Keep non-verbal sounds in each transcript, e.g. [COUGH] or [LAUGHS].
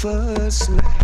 first night.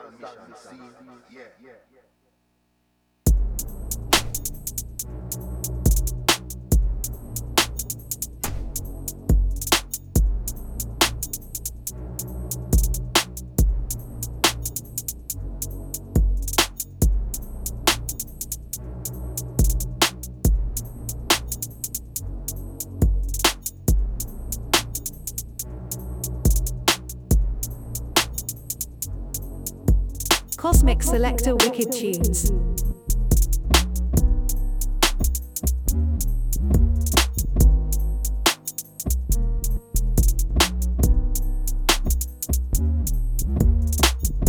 Universal mission. Yeah, Cosmic Selector Wicked Tunes.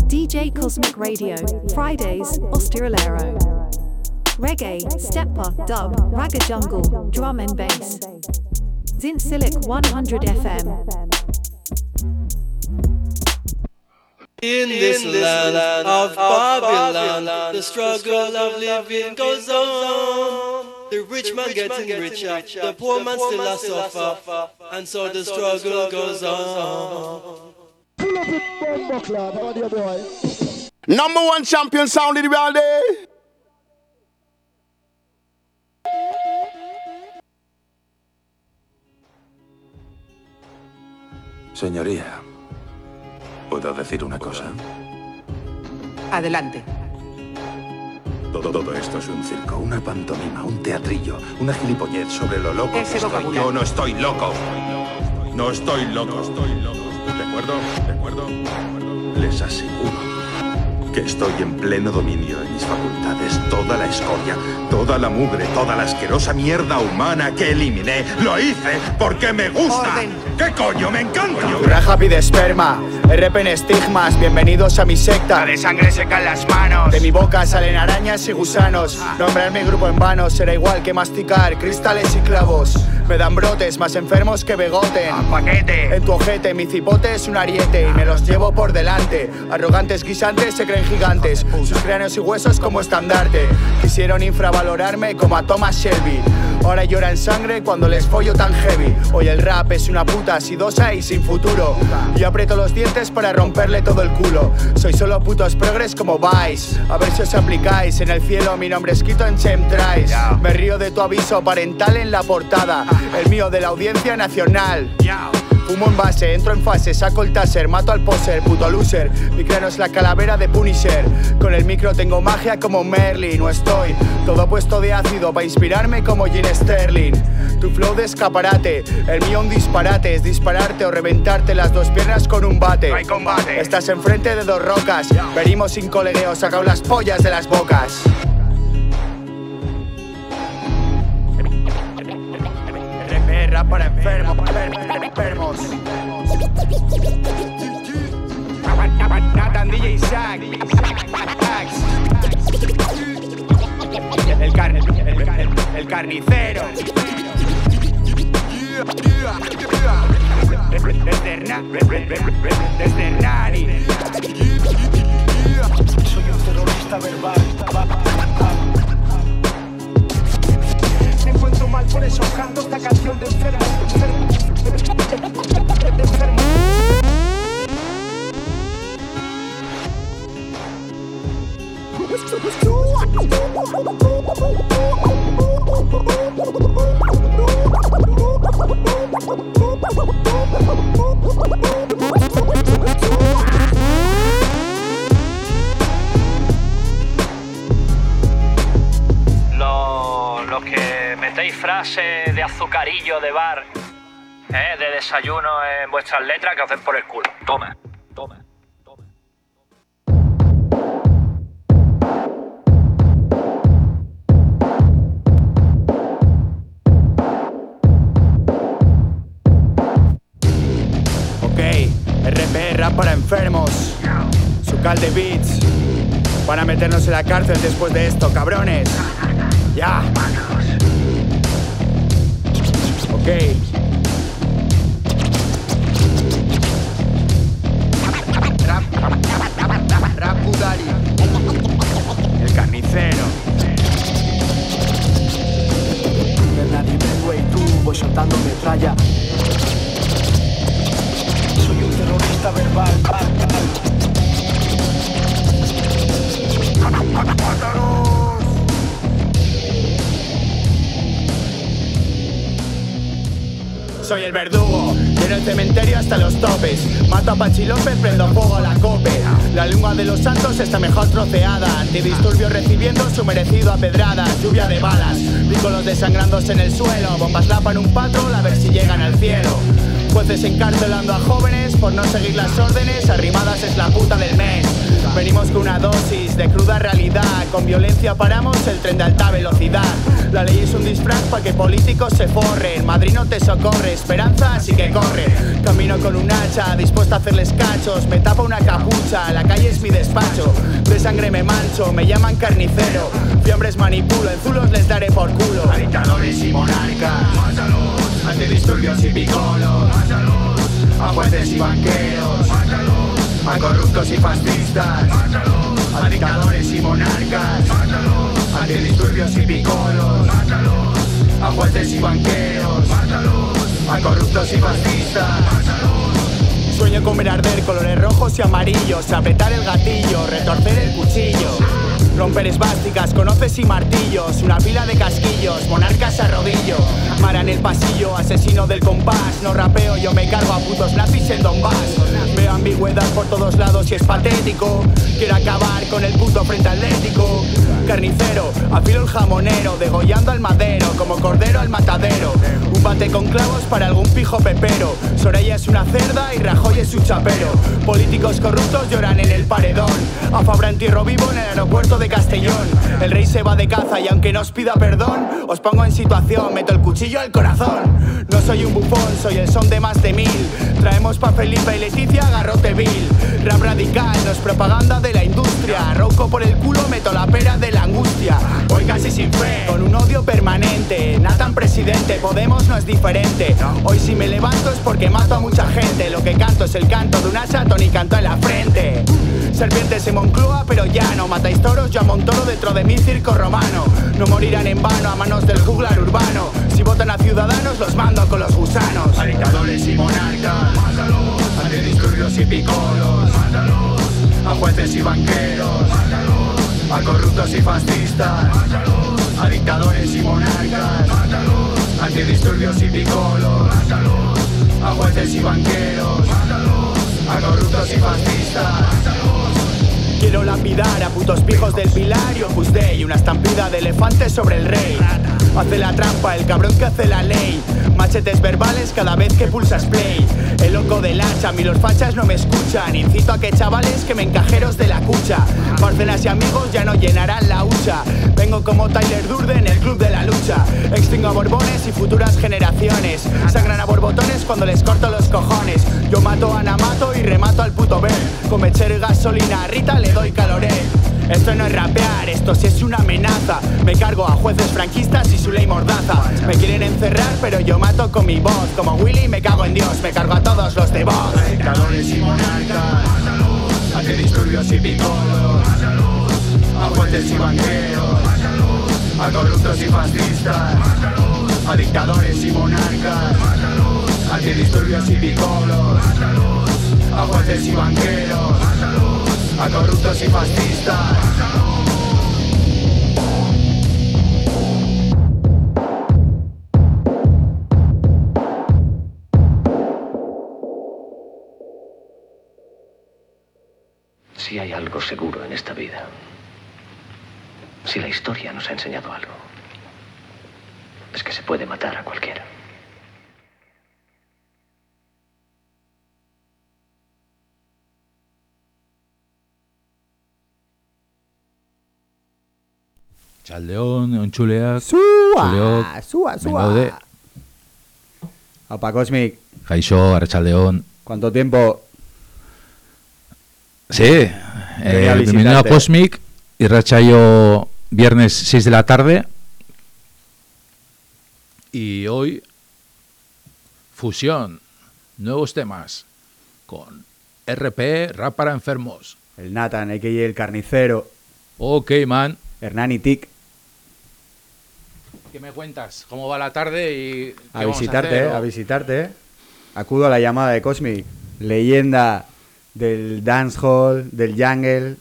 DJ Cosmic Radio, Fridays, Ostirolero. Reggae, Steppa, Dub, Ragga Jungle, Drum and Bass. Zintzilic 100 FM. In this land of Babylon, the struggle of living goes on. The rich man getting richer, the poor man still a suffer, and so the struggle goes on. Pull up it, Buckler, how you, boy? Number one champion sound in the world, eh? Señoría, ¿puedo decir una cosa? Adelante. Todo, todo esto es un circo, una pantomima, un teatrillo, una gilipollez sobre lo loco Ese que estoy. Yo no estoy loco. No estoy loco. ¿De acuerdo? ¿De acuerdo? Les aseguro que estoy en pleno dominio de mis facultades. Toda la escoria, toda la mugre, toda la asquerosa mierda humana que eliminé, lo hice porque me gusta. Orden. ¿Qué coño? Me encanta. Raja pide esperma, RP en estigmas, bienvenidos a mi secta. De sangre secan las manos. De mi boca salen arañas y gusanos. Nombrar mi grupo en vano será igual que masticar cristales y clavos. Me dan brotes más enfermos que begoten. paquete. En tu ojete, mi cipote es un ariete y me los llevo por delante. Arrogantes guisantes se creen gigantes, sus cráneos y huesos como estandarte. Quisieron infravalorarme como a Thomas Shelby. Ahora lloran sangre cuando les follo tan heavy. Hoy el rap es una puta asidosa y sin futuro. Yo aprieto los dientes para romperle todo el culo. Soy solo putos progres como Vice. A ver si os aplicáis. En el cielo mi nombre escrito en Chemtrails. Me río de tu aviso parental en la portada. El mío de la audiencia nacional. Fumo en base, entro en fase, saco el taser, mato al poser, puto loser. Mi cráneo es la calavera de Punisher. Con el micro tengo magia como Merlin, no estoy. Todo puesto de ácido para inspirarme como Gene Sterling. Tu flow de escaparate, el mío un disparate, es dispararte o reventarte las dos piernas con un bate. No hay combate. Estás enfrente de dos rocas, venimos sin colegueo, sacado las pollas de las bocas. Para enfermos, enfermos. Nathan DJ Sack. El, car el, el- el carnicero. Desde Hernani. Soy un terrorista verbal. Mal, por eso canto esta canción de enfermo. Los, que metéis frases de azucarillo de bar, ¿eh? de desayuno en vuestras letras, que den por el culo. Toma, toma, toma. Ok, RP, para enfermos. Sucal de beats. Van a meternos en la cárcel después de esto, cabrones. Ya. Ok. Rap, rap Bugari. El carnicero. De nadie y tú voy soltando metralla. Soy un terrorista verbal. Soy el verdugo, lleno el cementerio hasta los topes. Mato a Pachi López, prendo fuego a la cope. La lengua de los santos está mejor troceada. Antidisturbios recibiendo su merecido a pedradas. Lluvia de balas, vínculos desangrándose en el suelo. Bombas lapan un patrón a ver si llegan al cielo. Jueces encarcelando a jóvenes por no seguir las órdenes. Arrimadas es la puta del mes. Venimos con una dosis de cruda realidad. Con violencia paramos el tren de alta velocidad. La ley es un disfraz para que políticos se forren. Madrid no te socorre, esperanza sí que corre. Camino con un hacha, dispuesto a hacerles cachos. Me tapa una capucha, la calle es mi despacho. De sangre me mancho, me llaman carnicero. Fiambres manipulo, en zulos les daré por culo. A dictadores y monarcas. Antidisturbios y picolos. A jueces y banqueros. A corruptos y fascistas. A dictadores y monarcas. Antidisturbios y picolos. A jueces y banqueros. A corruptos y fascistas. Sueño con ver arder colores rojos y amarillos, apretar el gatillo, retorcer el cuchillo. Romper esvásticas, conoces y martillos, una pila de casquillos, monarcas a rodillo. Mara en el pasillo, asesino del compás. No rapeo, yo me cargo a putos nazis en Donbass. Veo ambigüedad por todos lados y es patético. Quiero acabar con el puto frente atlético. Carnicero, afilo el jamonero, degollando al madero, como cordero al matadero. Un bate con clavos para algún pijo pepero. Soraya es una cerda y Rajoy es su chapero. Políticos corruptos lloran en el paredón. A Fabra entierro vivo en el aeropuerto de Castellón. El rey se va de caza y aunque no os pida perdón, os pongo en situación, meto el cuchillo al corazón. No soy un bufón, soy el son de más de mil. Traemos pa' Felipe y Leticia garrote vil. Rap radical, no es propaganda de la industria. Ronco por el culo, meto la pera de la angustia. Voy casi sin fe, con un odio permanente. Nathan presidente, Podemos no es diferente. Hoy si me levanto es porque mato a mucha gente. Lo que canto es el canto de una chatón y canto en la frente. Serpientes en Moncloa, pero ya no matáis toros, yo amontoro dentro de mi circo romano. No morirán en vano a manos del juglar urbano. Si votan a ciudadanos, los mando con los gusanos. Y monarcas, A antidisturbios y picolos, mátalos. A jueces y banqueros, mátalos. A corruptos y fascistas, mátalos. A dictadores y monarcas, mátalos. A antidisturbios y picolos, mátalos. A jueces y banqueros, mátalos. A corruptos y fascistas, Quiero lapidar a putos pijos del Pilar y Opus Dei Una estampida de elefantes sobre el rey Hace la trampa el cabrón que hace la ley Machetes verbales cada vez que pulsas play. El loco del hacha, a mí los fachas no me escuchan. Incito a que chavales que me encajeros de la cucha. Barcenas y amigos ya no llenarán la hucha. Vengo como Tyler Durden en el club de la lucha. Extingo a borbones y futuras generaciones. Sangran a borbotones cuando les corto los cojones. Yo mato a Namato y remato al puto ver Con mechero y gasolina a Rita le doy caloré esto no es rapear, esto sí es una amenaza. Me cargo a jueces franquistas y su ley mordaza. Me quieren encerrar, pero yo mato con mi voz. Como Willy, me cago en Dios, me cargo a todos los de voz. Dictadores y monarcas, antidisturbios y picolos, a jueces y banqueros, a corruptos y fascistas, a dictadores y monarcas, antidisturbios y picolos, a jueces y banqueros, a corruptos y fascistas. Si hay algo seguro en esta vida, si la historia nos ha enseñado algo, es que se puede matar a cualquiera. Chaldeón, ontxuleak, Zua, ontxuleok, zua, zua. mengaude. Apa Cosmic, Arratxaldeón. ¿cuánto tiempo? Sí, eh, bienvenido a. Cosmic, Irrachayo viernes 6 de la tarde. Y hoy, fusión, nuevos temas con RP, rap para enfermos. El Nathan, el carnicero. Ok, man. Hernán y Tic. ¿Qué me cuentas? ¿Cómo va la tarde y A visitarte, hacer, eh, o- a visitarte. Acudo a la llamada de Cosmic, leyenda del dancehall, del jungle.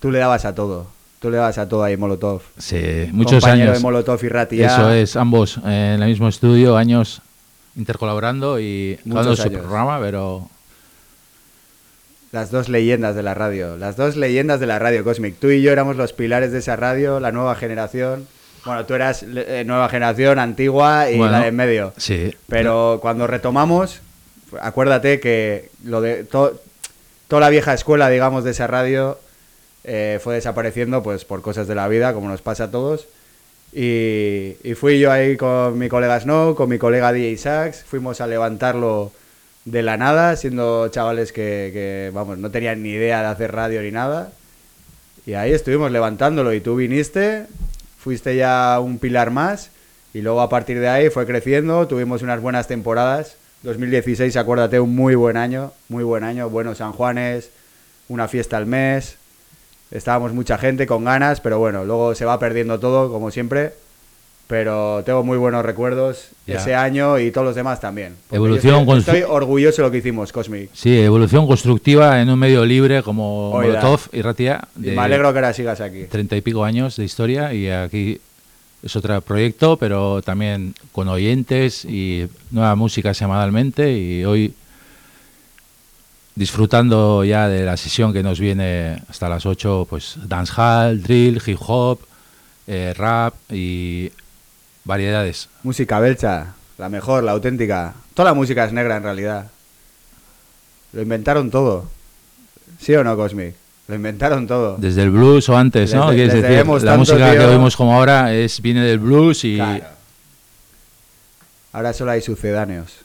Tú le dabas a todo. Tú le dabas a todo ahí, Molotov. Sí, muchos Compañero años. de Molotov y Ratia. Eso es, ambos eh, en el mismo estudio, años intercolaborando y dando su programa, pero Las dos leyendas de la radio. Las dos leyendas de la radio Cosmic. Tú y yo éramos los pilares de esa radio, la nueva generación. Bueno, tú eras eh, nueva generación, antigua y Bueno, la de en medio. sí. Pero cuando retomamos, acuérdate que lo de to- toda la vieja escuela, digamos, de esa radio eh, fue desapareciendo pues por cosas de la vida, como nos pasa a todos. Y, y fui yo ahí con mi colega Snow, con mi colega DJ Sax, fuimos a levantarlo de la nada, siendo chavales que, que, vamos, no tenían ni idea de hacer radio ni nada. Y ahí estuvimos levantándolo y tú viniste, fuiste ya un pilar más y luego a partir de ahí fue creciendo, tuvimos unas buenas temporadas. 2016, acuérdate, un muy buen año, muy buen año, buenos San Juanes, una fiesta al mes. Estábamos mucha gente con ganas, pero bueno, luego se va perdiendo todo, como siempre. Pero tengo muy buenos recuerdos Ya. ese año y todos los demás también. Evolución estoy, orgulloso de lo que hicimos, Cosmic. Sí, evolución constructiva en un medio libre como Oiga. Molotov y Ratia. Y me alegro que ahora sigas aquí. Treinta y pico años de historia y aquí es otro proyecto, pero también con oyentes y nueva música semanalmente y hoy disfrutando ya de la sesión que nos viene hasta las 8, pues dancehall, drill, hip hop, eh, rap y variedades. Música belcha, la mejor, la auténtica. Toda la música es negra en realidad. Lo inventaron todo. ¿Sí o no, Cosmic? Lo inventaron todo. Desde el blues o antes, ¿no? Quieres les decir, la tanto, música que oímos como ahora es viene del blues y Claro. Ahora solo hay sucedáneos.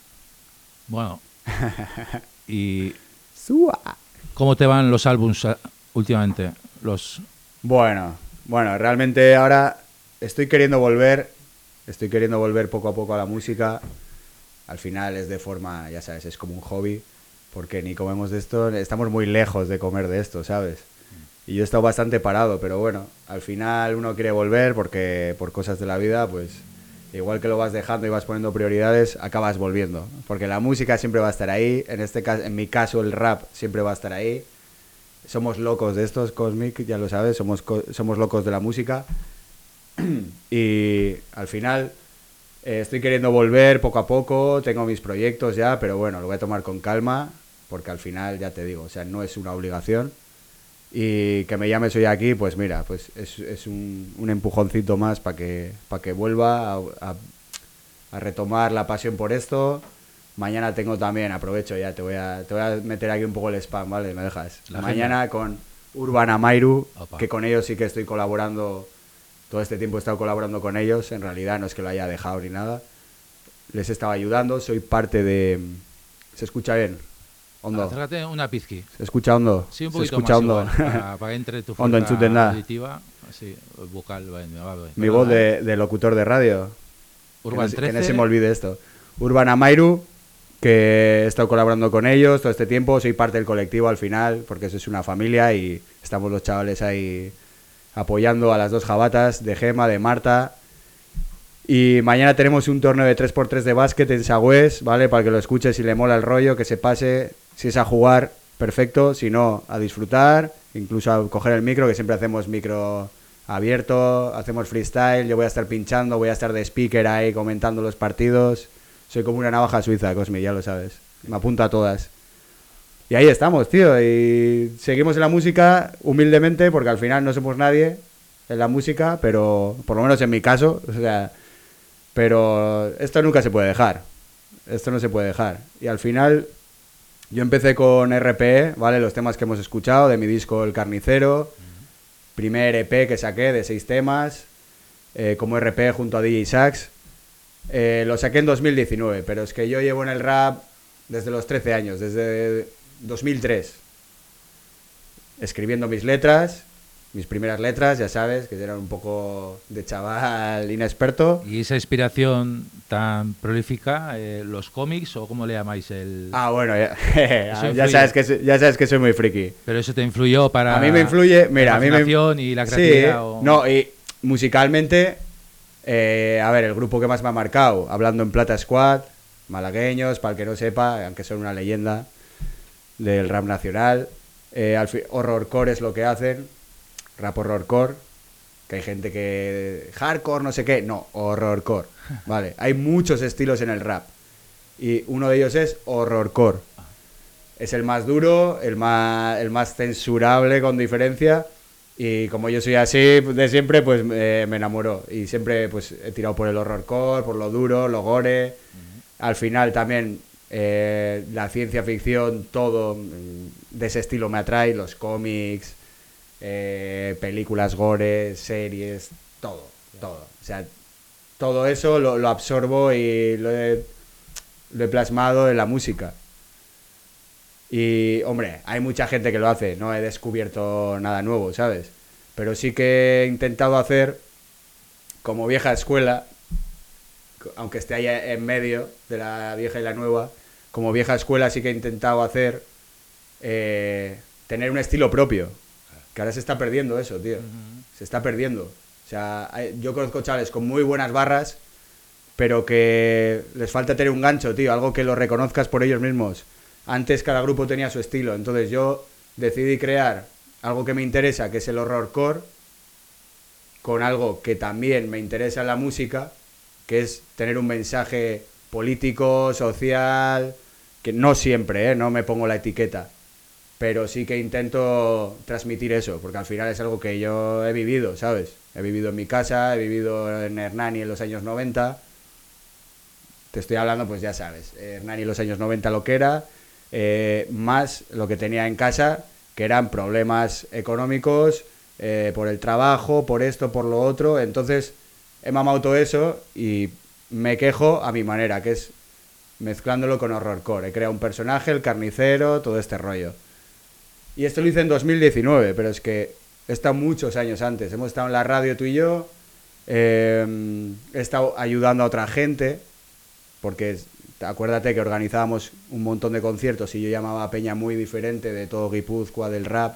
bueno. [LAUGHS] y. ¿Cómo te van los álbums ah, últimamente? Los Bueno, bueno, realmente ahora estoy queriendo volver, estoy queriendo volver poco a poco a la música. Al final es de forma, ya sabes, es como un hobby, porque ni comemos de esto, estamos muy lejos de comer de esto, ¿sabes? Y yo he estado bastante parado, pero bueno, al final uno quiere volver porque por cosas de la vida, pues igual que lo vas dejando y vas poniendo prioridades, acabas volviendo, porque la música siempre va a estar ahí, en este caso, en mi caso el rap siempre va a estar ahí somos locos de estos, Cosmic, ya lo sabes, somos, somos locos de la música. [CLEARS THROAT] y al final eh, estoy queriendo volver poco a poco, tengo mis proyectos ya, pero bueno, lo voy a tomar con calma, porque al final, ya te digo, o sea, no es una obligación. Y que me llames hoy aquí, pues mira, pues es, es un, un empujoncito más para que, para que vuelva a, a- a retomar la pasión por esto. Mañana tengo también, aprovecho ya, te voy a, te voy a meter aquí un poco el spam, ¿vale? ¿Me dejas? La Mañana con Urban Amairu, Opa. que con ellos sí que estoy colaborando, todo este tiempo he estado colaborando con ellos, en realidad no es que lo haya dejado ni nada. Les estaba ayudando, soy parte de... ¿Se escucha bien? Hondo. Acércate una pizqui. ¿Se escucha hondo? Sí, un ¿Se poquito escucha más hondo? igual, para, [LAUGHS] para que entre tu Hondo, enchútenla. auditiva, así, vocal, bueno, va, va, Mi voz de, de locutor de radio. Urban que, no, se- que no 13. se me olvide esto. Urban Amairu, que he estado colaborando con ellos todo este tiempo, soy parte del colectivo al final, porque eso es una familia y estamos los chavales ahí apoyando a las dos jabatas de Gema, de Marta. Y mañana tenemos un torneo de 3x3 de básquet en Sagüés, ¿vale? Para que lo escuche si le mola el rollo, que se pase, si es a jugar, perfecto, si no, a disfrutar, incluso a coger el micro, que siempre hacemos micro abierto, hacemos freestyle, yo voy a estar pinchando, voy a estar de speaker ahí comentando los partidos. Soy como una navaja suiza, Cosmi, ya lo sabes. Me apunto a todas. Y ahí estamos, tío. Y seguimos en la música humildemente, porque al final no somos nadie en la música, pero por lo menos en mi caso, o sea, pero esto nunca se puede dejar. Esto no se puede dejar. Y al final, yo empecé con RPE, ¿vale? Los temas que hemos escuchado de mi disco El Carnicero. Primer EP que saqué de seis temas, eh, como RP junto a DJ Sax. Eh, lo saqué en 2019, pero es que yo llevo en el rap desde los 13 años, desde 2003. Escribiendo mis letras, mis primeras letras, ya sabes, que eran un poco de chaval inexperto. Y esa inspiración tan prolífica, eh, los cómics o cómo le llamáis el Ah, bueno, ya, [LAUGHS] ya, sabes que, soy- ya sabes que soy muy friki. Pero eso te influyó para A mí me influye, mira, la a mí me y la Sí, creatividad o- no, y musicalmente, eh, a ver, el grupo que más me ha marcado, hablando en Plata Squad, malagueños, para el que no sepa, aunque son una leyenda del rap nacional, eh, horrorcore es lo que hacen, rap horrorcore, que hay gente que hardcore, no sé qué, no, horrorcore, [LAUGHS] vale, hay muchos estilos en el rap y uno de ellos es horrorcore. Es el más duro, el más, el más censurable con diferencia. Y como yo soy así de siempre, pues eh, me enamoró. Y siempre pues he tirado por el horrorcore, por lo duro, lo gore. Al final también eh, la ciencia ficción, todo mm, de ese estilo me atrae. Los cómics, eh, películas gore, series, todo, todo. O sea, todo eso lo, absorbo y lo he, lo he plasmado en la música. Y, hombre, hay mucha gente que lo hace, no he descubierto nada nuevo, ¿sabes? Pero sí que he intentado hacer, como vieja escuela, aunque esté ahí en medio de la vieja y la nueva, como vieja escuela sí que he intentado hacer, eh, tener un estilo propio. Que ahora se está perdiendo eso, tío. Se está perdiendo. O sea, hay- yo conozco chavales con muy buenas barras, pero que les falta tener un gancho, tío, algo que lo reconozcas por ellos mismos. Antes cada grupo tenía su estilo, entonces yo decidí crear algo que me interesa, que es el horrorcore, con algo que también me interesa en la música, que es tener un mensaje político, social, que no siempre, ¿eh? no me pongo la etiqueta, pero sí que intento transmitir eso, porque al final es algo que yo he vivido, ¿sabes? He vivido en mi casa, he vivido en Hernani en los años 90. Te estoy hablando, pues ya sabes, Hernani en los años 90 lo que era, eh, más lo que tenía en casa, que eran problemas económicos, eh, por el trabajo, por esto, por lo otro. Entonces he mamado todo eso y me quejo a mi manera, que es mezclándolo con horrorcore. He creado un personaje, el carnicero, todo este rollo. Y esto lo hice en 2019, pero es que he estado muchos años antes. Hemos estado en la radio tú y yo, eh, he estado ayudando a otra gente, porque acuérdate que organizábamos un montón de conciertos y yo llamaba a Peña muy diferente de todo Guipúzcoa, del rap.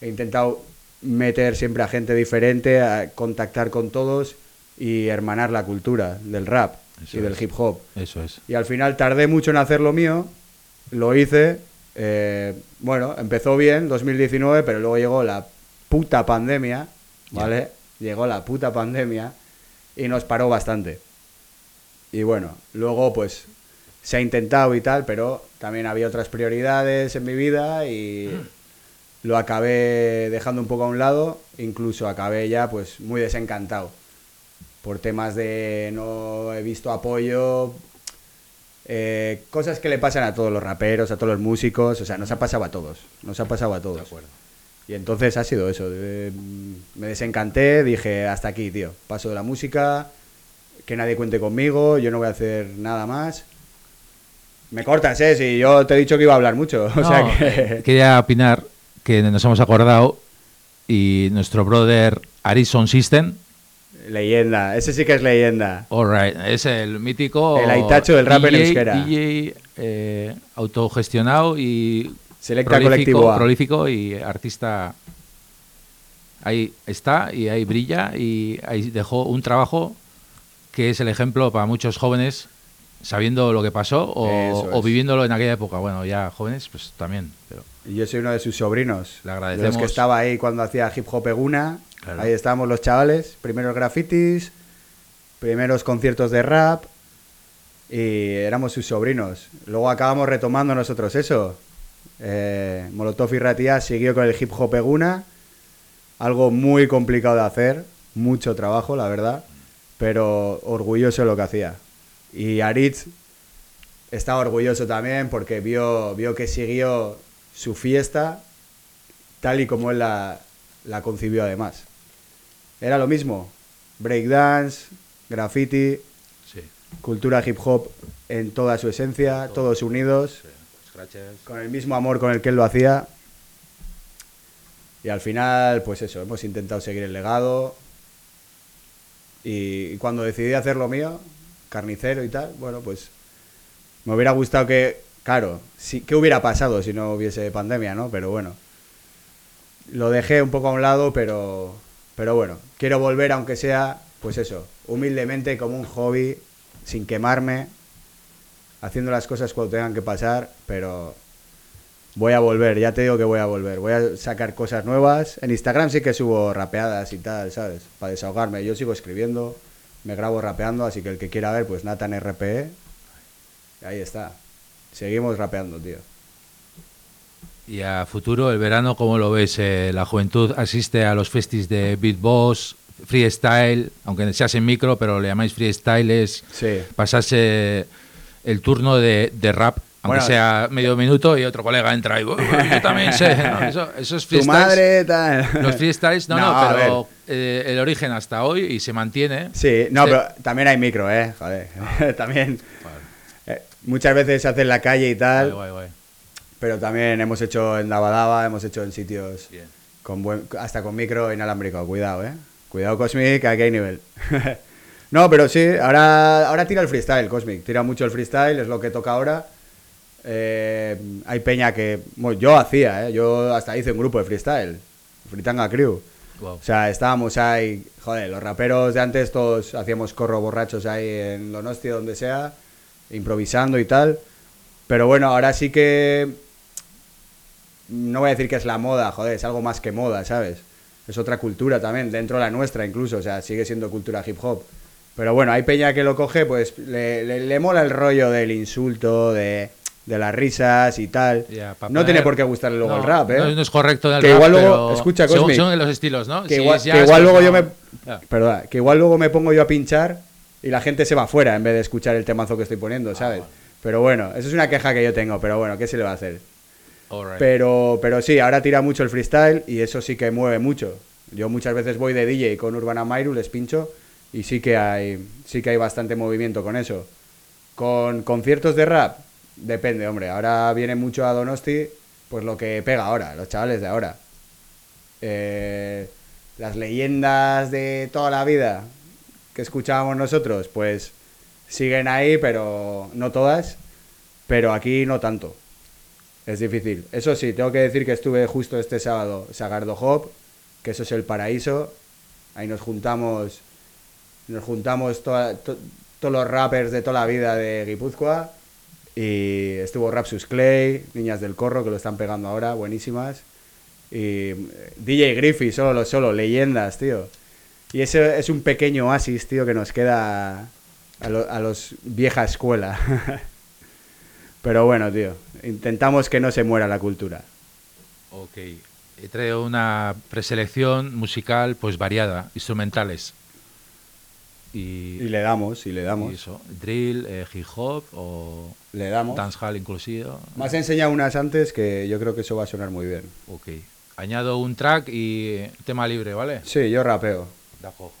He intentado meter siempre a gente diferente, a contactar con todos y hermanar la cultura del rap Eso y del es. hip hop. Eso es. Y al final tardé mucho en hacer lo mío, lo hice, eh, bueno, empezó bien, 2019, pero luego llegó la puta pandemia, ¿vale? Llegó la puta pandemia y nos paró bastante. Y bueno, luego pues se ha intentado y tal, pero también había otras prioridades en mi vida y lo acabé dejando un poco a un lado, incluso acabé ya pues muy desencantado por temas de no he visto apoyo, eh, cosas que le pasan a todos los raperos, a todos los músicos, o sea, nos ha pasado a todos, nos ha pasado a todos. Y entonces ha sido eso, eh, me desencanté, dije, hasta aquí, tío, paso de la música, que nadie cuente conmigo, yo no voy a hacer nada más. Me cortas, ¿eh? Si yo te he dicho que iba a hablar mucho, [LAUGHS] o sea que... Quería opinar que nos hemos acordado y nuestro brother Arison System. Leyenda, ese sí que es leyenda. Alright, es el mítico. El Aitacho del rap en DJ, euskera. DJ eh, autogestionado y. Selecta prolífico, Colectivo prolífico y artista. Ahí está y ahí brilla y ahí dejó un trabajo que es el ejemplo para muchos jóvenes sabiendo lo que pasó o, viviéndolo en aquella época. Bueno, ya jóvenes, pues también. Pero yo soy uno de sus sobrinos. Le De agradecemos. los que estaba ahí cuando hacía hip hop Eguna. Ahí estábamos los chavales. Primeros grafitis, primeros conciertos de rap. Y éramos sus sobrinos. Luego acabamos retomando nosotros eso. Eh, Molotov y Ratia siguió con el hip hop Eguna. Algo muy complicado de hacer. Mucho trabajo, la verdad. Pero orgulloso de lo que hacía. Y Aritz estaba orgulloso también porque vio, vio que siguió su fiesta tal y como él la, la concibió además. Era lo mismo, breakdance, graffiti, Sí. cultura hip hop en toda su esencia, todos unidos, con el mismo amor con el que él lo hacía. Y al final, pues eso, hemos intentado seguir el legado. Y, y cuando decidí hacer lo mío, carnicero y tal, bueno, pues me hubiera gustado que, claro, sí, ¿qué hubiera pasado si no hubiese pandemia, no? Pero bueno, lo dejé un poco a un lado, pero, pero bueno, quiero volver, aunque sea, pues eso, humildemente, como un hobby, sin quemarme, haciendo las cosas cuando tengan que pasar, pero voy a volver, ya te digo que voy a volver, voy a sacar cosas nuevas. En Instagram sí que subo rapeadas y tal, ¿sabes? Para desahogarme, yo sigo escribiendo, me grabo rapeando, así que el que quiera ver, pues Nathan RPE, ahí está. Seguimos rapeando, tío. Y a futuro, el verano, ¿cómo lo ves? Eh, la juventud asiste a los festis de beatbox, freestyle, aunque seas en micro, pero le llamáis freestyle, es Sí. pasarse el turno de, de rap, aunque Bueno, sea medio minuto y otro colega entra y "Uy, yo también sé. [LAUGHS] No, eso, Tu freestyles, madre, tal. Los freestyles, no, [LAUGHS] no, pero eh, el origen hasta hoy y se mantiene. Sí, no, Se- pero también hay micro, ¿eh? Joder, [LAUGHS] también. eh, muchas veces se hace en la calle y tal, Guay, guay, guay. Pero también hemos hecho en Dabadaba, hemos hecho en sitios con buen, hasta con micro inalámbrico, cuidado, ¿eh? Cuidado Cosmic, aquí hay nivel. [LAUGHS] no, pero sí, ahora, ahora tira el freestyle, Cosmic, tira mucho el freestyle, es lo que toca ahora. Eh, hay peña que, bueno, yo hacía, ¿eh? Yo hasta hice un grupo de freestyle, Fritanga Crew. Wow. O sea, estábamos ahí, joder, los raperos de antes todos hacíamos corro borrachos ahí en Donostia, donde sea, improvisando y tal. Pero bueno, ahora sí que no voy a decir que es la moda, joder, es algo más que moda, ¿sabes? Es otra cultura también, dentro de la nuestra incluso, o sea, sigue siendo cultura hip hop. Pero bueno, hay peña que lo coge, pues le, le- le mola el rollo del insulto, de, de las risas y tal. No tiene por qué gustarle luego No, el rap, ¿eh? No, no es correcto en el que rap, igual luego, pero escucha, Cosmic, según los estilos, ¿no? Que igual, que pues luego yo me... Perdona, que igual luego me pongo yo a pinchar y la gente se va fuera en vez de escuchar el temazo que estoy Ah, poniendo, ¿sabes? Pero bueno, eso es una queja que yo tengo, pero bueno, ¿qué se le va a hacer? Pero, pero sí, ahora tira mucho el freestyle y eso sí que mueve mucho. Yo muchas veces voy de DJ con Urbana Mairu, les pincho y sí que hay, sí que hay bastante movimiento con eso. Con conciertos de rap, depende, hombre. Ahora viene mucho a Donosti, pues lo que pega ahora, los chavales de ahora. Eh, las leyendas de toda la vida que escuchábamos nosotros, pues siguen ahí, pero no todas. Pero aquí no tanto. Es difícil. Eso sí, tengo que decir que estuve justo este sábado Sagardo Hop, que eso es el paraíso. Ahí nos juntamos, nos juntamos todos los rappers de toda la vida de Guipúzcoa. Y estuvo Rapsus Clay, Niñas del Corro, que lo están pegando ahora, buenísimas. Y eh, DJ Griffey, solo, solo, leyendas, tío. Y ese es un pequeño oasis, tío, que nos queda a, lo- a los vieja escuela. [LAUGHS] Pero bueno, tío, intentamos que no se muera la cultura. Ok. He traído una preselección musical pues variada, instrumentales. Y, Y le damos, y le damos. y eso, drill, eh, hip hop o Le damos. dancehall inclusido. Me has enseñado unas antes que yo creo que eso va a sonar muy bien. Ok. Añado un track y tema libre, ¿vale? Sí, yo rapeo. De acuerdo.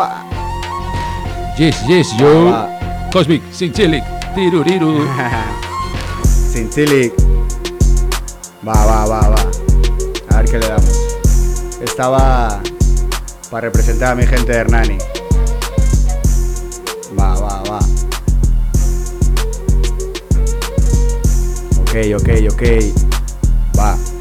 Ah. Yes, yes, yo. Va, Cosmic, sin chilic, tiruriru. [LAUGHS] Sin chili. Va, va, va, va. A ver qué le damos. Esta va para representar a mi gente de Hernani. Va, va, va. Ok, ok, ok. Va.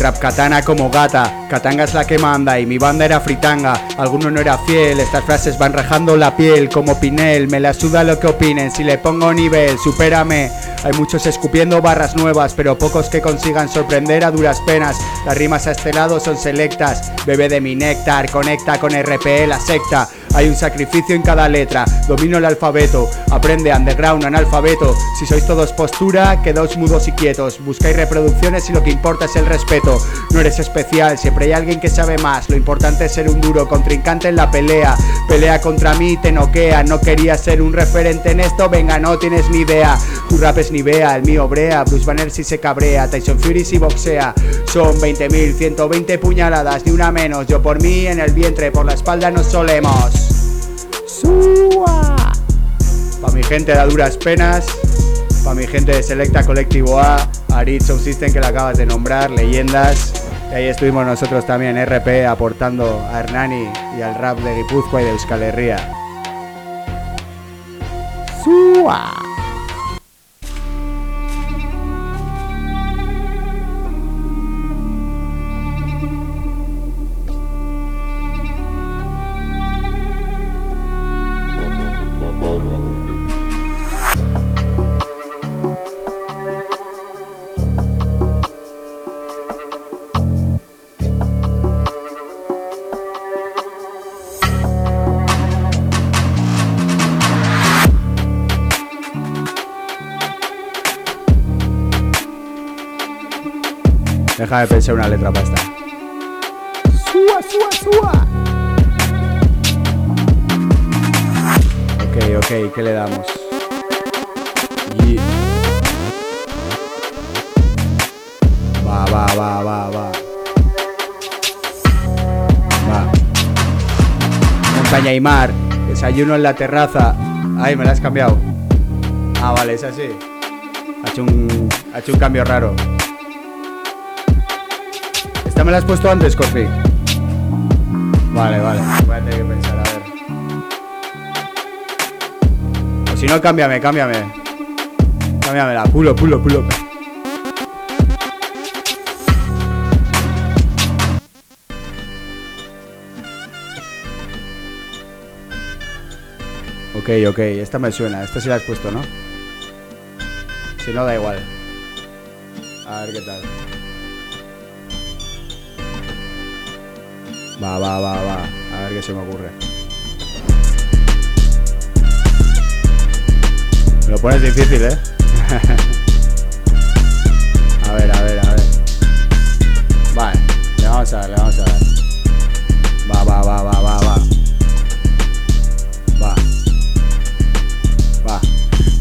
Rap katana como gata, katanga es la que manda y mi banda era fritanga, alguno no era fiel, estas frases van rajando la piel como Pinel, me la suda lo que opinen, si le pongo nivel, supérame, hay muchos escupiendo barras nuevas, pero pocos que consigan sorprender a duras penas, las rimas a este lado son selectas, bebe de mi néctar, conecta con RPE la secta, hay un sacrificio en cada letra, domino el alfabeto, aprende underground analfabeto, si sois todos postura, quedaos mudos y quietos, buscáis reproducciones y lo que importa es el respeto, no eres especial, siempre hay alguien que sabe más, lo importante es ser un duro contrincante en la pelea, pelea contra mí, te noquea, no querías ser un referente en esto, venga, no tienes ni idea, tu rap es Nivea, el mío brea, Bruce Banner si se cabrea, Tyson Fury si boxea, son 20.000, 120 puñaladas, ni una menos, yo por mí en el vientre, por la espalda nos solemos. Sua. Pa' mi gente de a duras penas, pa' mi gente de Selecta Colectivo A, Arit Sound System que la acabas de nombrar, leyendas. Y ahí estuvimos nosotros también, RP, aportando a Hernani y al rap de Guipúzcoa y de Euskal Herria. Deja de pensar una letra para esta. Sua, sua, sua. Ok, ok, ¿qué le damos? Y- Va, va, va, va, va. Va. Montaña y mar, desayuno en la terraza. Ay, me la has cambiado. Ah, vale, es así. Ha hecho un, ha hecho un cambio raro. Esta me la has puesto antes, Coffee. Vale, vale. Voy a tener que pensar, a ver. O si no, cámbiame, cámbiame. Cámbiamela. Pulo, pulo, pulo. Ok, ok, esta me suena, esta sí la has puesto, ¿no? Si no, da igual. A ver qué tal. Va, va, va, va. A ver qué se me ocurre. Me lo pones difícil, ¿eh? [LAUGHS] a ver, a ver, a ver. Vale, le vamos a dar, le vamos a dar. Va, va, va, va, va, va. Va.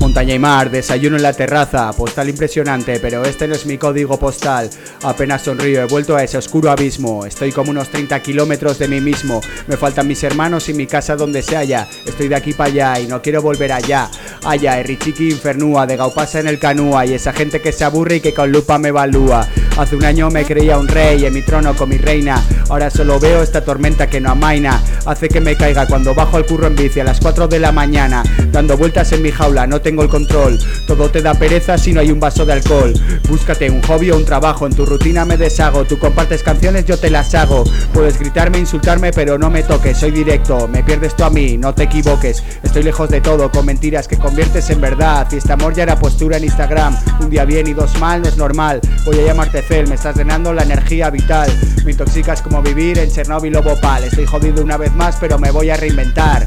Montaña y mar, desayuno en la terraza, postal impresionante, pero este no es mi código postal. Apenas sonrío, he vuelto a ese oscuro abismo. Estoy como unos 30 kilómetros de mí mismo. Me faltan mis hermanos y mi casa donde se halla. Estoy de aquí para allá y no quiero volver allá. Allá, Richiqui infernúa, de Gaupasa en el canúa y esa gente que se aburre y que con lupa me evalúa. Hace un año me creía un rey en mi trono con mi reina. Ahora solo veo esta tormenta que no amaina. Hace que me caiga cuando bajo al curro en bici a las 4 de la mañana. Dando vueltas en mi jaula, no tengo el control. Todo te da pereza si no hay un vaso de alcohol. Búscate un hobby o un trabajo, en tu rutina me deshago. Tú compartes canciones, yo te las hago. Puedes gritarme, insultarme, pero no me toques. Soy directo, me pierdes tú a mí, no te equivoques. Estoy lejos de todo, con mentiras que conviertes en verdad. Fiesta amor ya era postura en Instagram. Un día bien y dos mal no es normal. Voy a llamarte Me estás drenando la energía vital. Me intoxicas como vivir en Chernobyl o Bhopal. Estoy jodido una vez más, pero me voy a reinventar.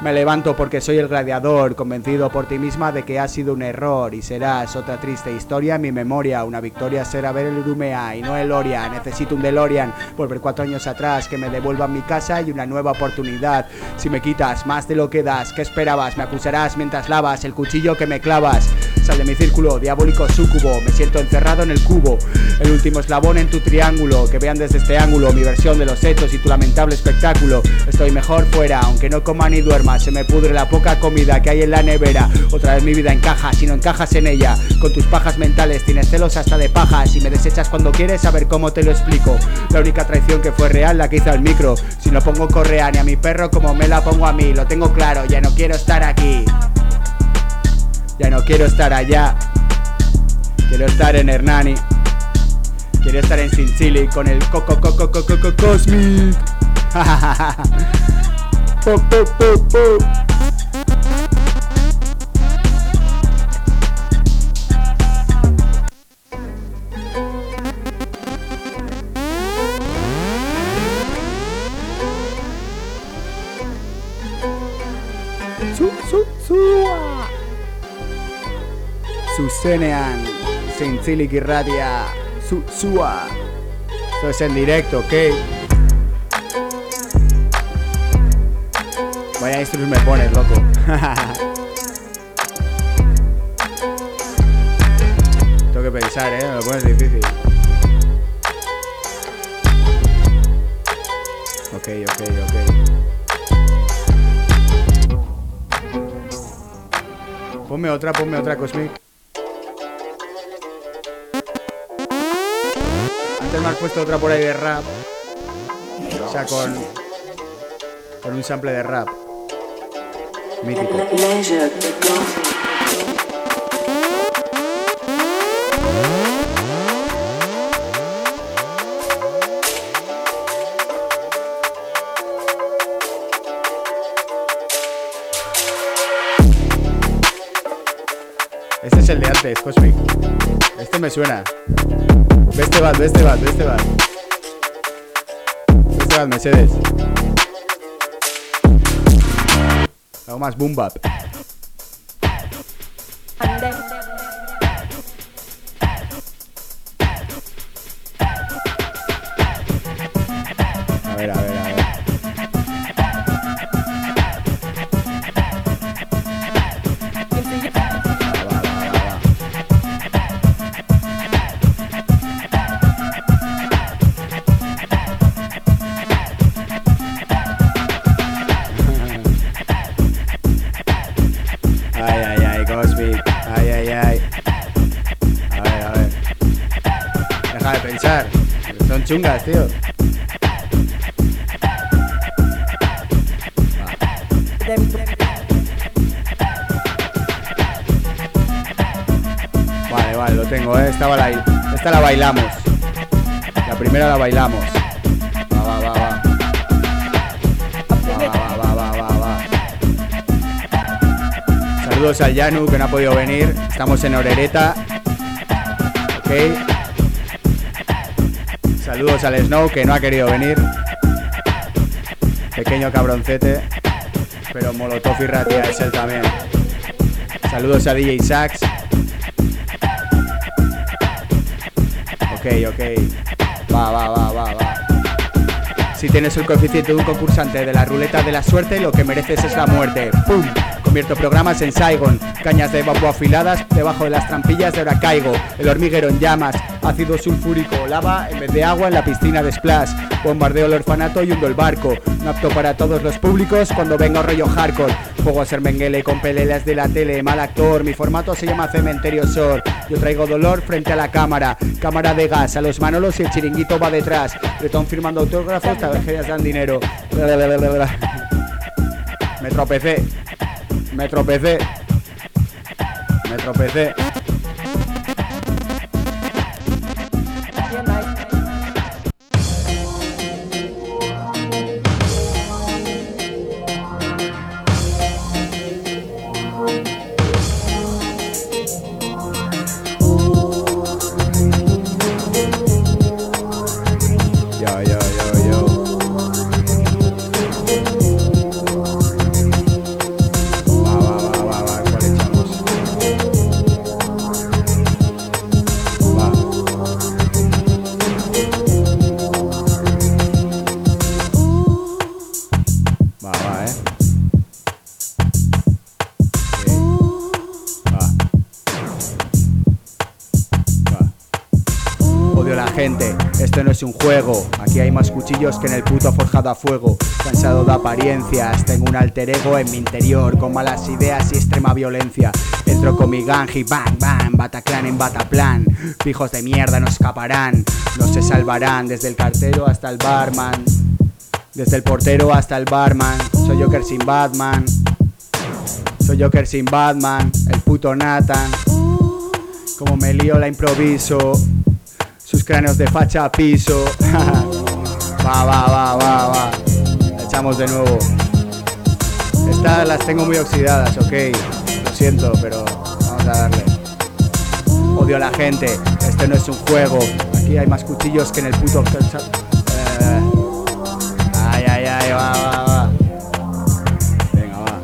Me levanto porque soy el gladiador, convencido por ti misma de que ha sido un error y serás otra triste historia en mi memoria. Una victoria será ver el Urumea y no el Oria. Necesito un DeLorean, volver cuatro años atrás, que me devuelvan mi casa y una nueva oportunidad. Si me quitas más de lo que das, ¿qué esperabas? Me acusarás mientras lavas el cuchillo que me clavas. Sal de mi círculo, diabólico súcubo, me siento encerrado en el cubo. El último eslabón en tu triángulo, que vean desde este ángulo mi versión de los hechos y tu lamentable espectáculo. Estoy mejor fuera, aunque no coma ni duerma, se me pudre la poca comida que hay en la nevera. Otra vez mi vida encaja, si no encajas en ella. Con tus pajas mentales tienes celos hasta de pajas y me desechas cuando quieres saber cómo te lo explico. La única traición que fue real la que hizo el micro. Si no pongo correa ni a mi perro como me la pongo a mí, lo tengo claro, ya no quiero estar aquí. Ya no quiero estar allá. Quiero estar en Hernani. Quiero estar en Sin Chili con el Coco Coco Coco Coco Cosmic. [LAUGHS] Po, po, po, po. Su, su, sua. Zuzenean, Zintzilik irratia, su, sua. Esto es en directo, ¿ok? Vaya instrus me pones, loco. [LAUGHS] Tengo que pensar, ¿eh? Me lo pones difícil. Ok, ok, ok. Ponme otra, ponme otra, Cosmic. Me has puesto otra por ahí de rap. O sea, con. Con un sample de rap. Mítico. Este es el de antes, Cosmic. Este me suena. Ve este bat, ve este bat, ve este bat. Ve este bat, Mercedes. Hago más boom bap. Ay, ay, ay, Cosmic. Ay, ay, ay. A ver, a ver. Deja de pensar. Son chungas, tío. Vale, vale, lo tengo, ¿eh? Esta esta la bailamos. La primera la bailamos. Saludos al Yanu que no ha podido venir. Estamos en Orereta. Ok. Saludos al Snow que no ha querido venir. Pequeño cabroncete. Pero Molotov y Ratia es él también. Saludos a DJ Sax. Ok, ok. Va, va, va, va, va. Si tienes el coeficiente de un concursante de la ruleta de la suerte, lo que mereces es la muerte. ¡Pum! Convierto programas en Saigon. Cañas de bambú afiladas debajo de las trampillas de ahora caigo. El hormiguero en llamas. Ácido sulfúrico. Lava en vez de agua en la piscina de Splash. Bombardeo el orfanato y hundo el barco. No apto para todos los públicos cuando venga rollo hardcore. Juego a ser menguele con peleas de la tele. Mal actor. Mi formato se llama Cementerio Sor. Yo traigo dolor frente a la cámara. Cámara de gas. A los manolos y el chiringuito va detrás. Bretón firmando autógrafos. Tragedias dan dinero. [LAUGHS] Me tropecé. Me tropecé. Me tropecé. Que en el puto forjado a fuego. Cansado de apariencias, tengo un alter ego en mi interior con malas ideas y extrema violencia. Entro con mi gang y bang bang, Bataclan en Bataplan. Fijos de mierda no escaparán, no se salvarán desde el cartero hasta el barman. Desde el portero hasta el barman. Soy Joker sin Batman. Soy Joker sin Batman, el puto Nathan. Como me lío la improviso. Sus cráneos de facha a piso. [LAUGHS] va, va, va, va, va. Echamos de nuevo. Estas las tengo muy oxidadas, ok. Lo siento, pero vamos a darle. Odio a la gente. Este no es un juego. Aquí hay más cuchillos que en el puto. Eh, Ay, ay, ay, va, va, va. Venga, va.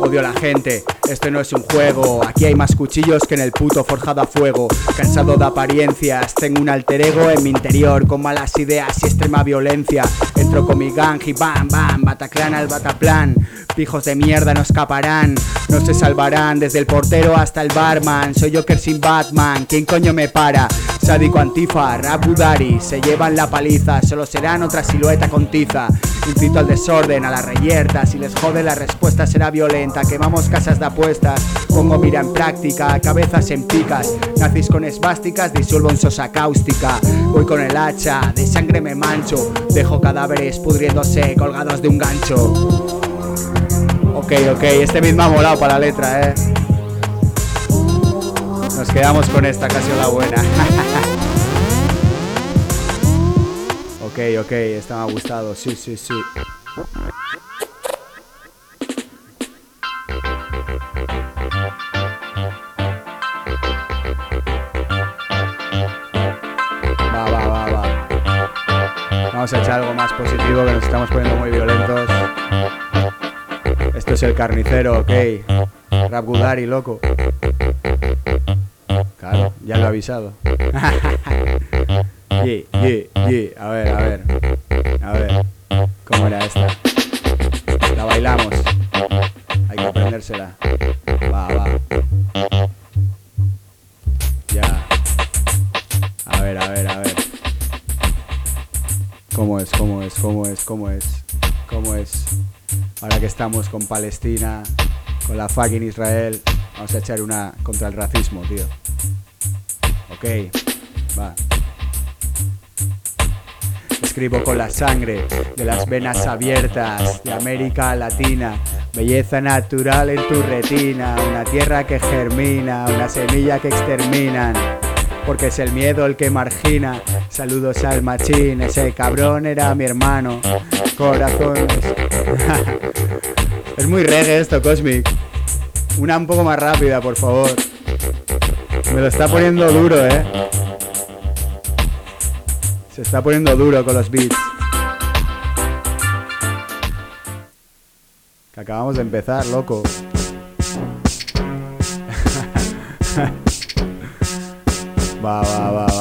Odio a la gente, este no es un juego. Aquí hay más cuchillos que en el puto forjado a fuego. Cansado de apariencias, tengo un alter ego en mi interior con malas ideas y extrema violencia. Entro con mi gang y bam, bam, Bataclan al Bataplan. Pijos de mierda no escaparán, no se salvarán desde el portero hasta el barman. Soy Joker sin Batman, ¿quién coño me para? Sádico Antifa, Rap Budari, se llevan la paliza, solo serán otra silueta con tiza. Incito al desorden, a la reyerta, si les jode la respuesta será violenta. Quemamos casas de apuestas, pongo mira en práctica, cabezas en picas. Nazis con esvásticas, disuelvo en sosa cáustica. Voy con el hacha, de sangre me mancho, dejo cadáveres pudriéndose colgados de un gancho. Ok, ok, este mismo ha molado para la letra, eh. Nos quedamos con esta, casi la buena. [LAUGHS] ok, ok, esta me ha gustado, sí, sí, sí. Va, va, va, va. Vamos a echar algo más positivo que nos estamos poniendo muy violentos. Esto es el carnicero, ok. Rap Gudari, loco. Ya lo he avisado. [LAUGHS] yeah, yeah, yeah. A ver, a ver. A ver. ¿Cómo era esta? La bailamos. Hay que aprendérsela. Va, va. Ya. A ver, a ver, a ver. ¿Cómo es? ¿Cómo es? ¿Cómo es? ¿Cómo es? ¿Cómo es? Ahora que estamos con Palestina, con la fucking Israel, vamos a echar una contra el racismo, tío. Ok, va. Escribo con la sangre de las venas abiertas de América Latina. Belleza natural en tu retina, una tierra que germina, una semilla que exterminan. Porque es el miedo el que margina. Saludos al machín, ese cabrón era mi hermano. Corazones. [LAUGHS] es muy reggae esto, Cosmic. Una un poco más rápida, por favor. Me lo está poniendo duro, eh. Se está poniendo duro con los beats. Que acabamos de empezar, loco. [LAUGHS] va, va, va, va.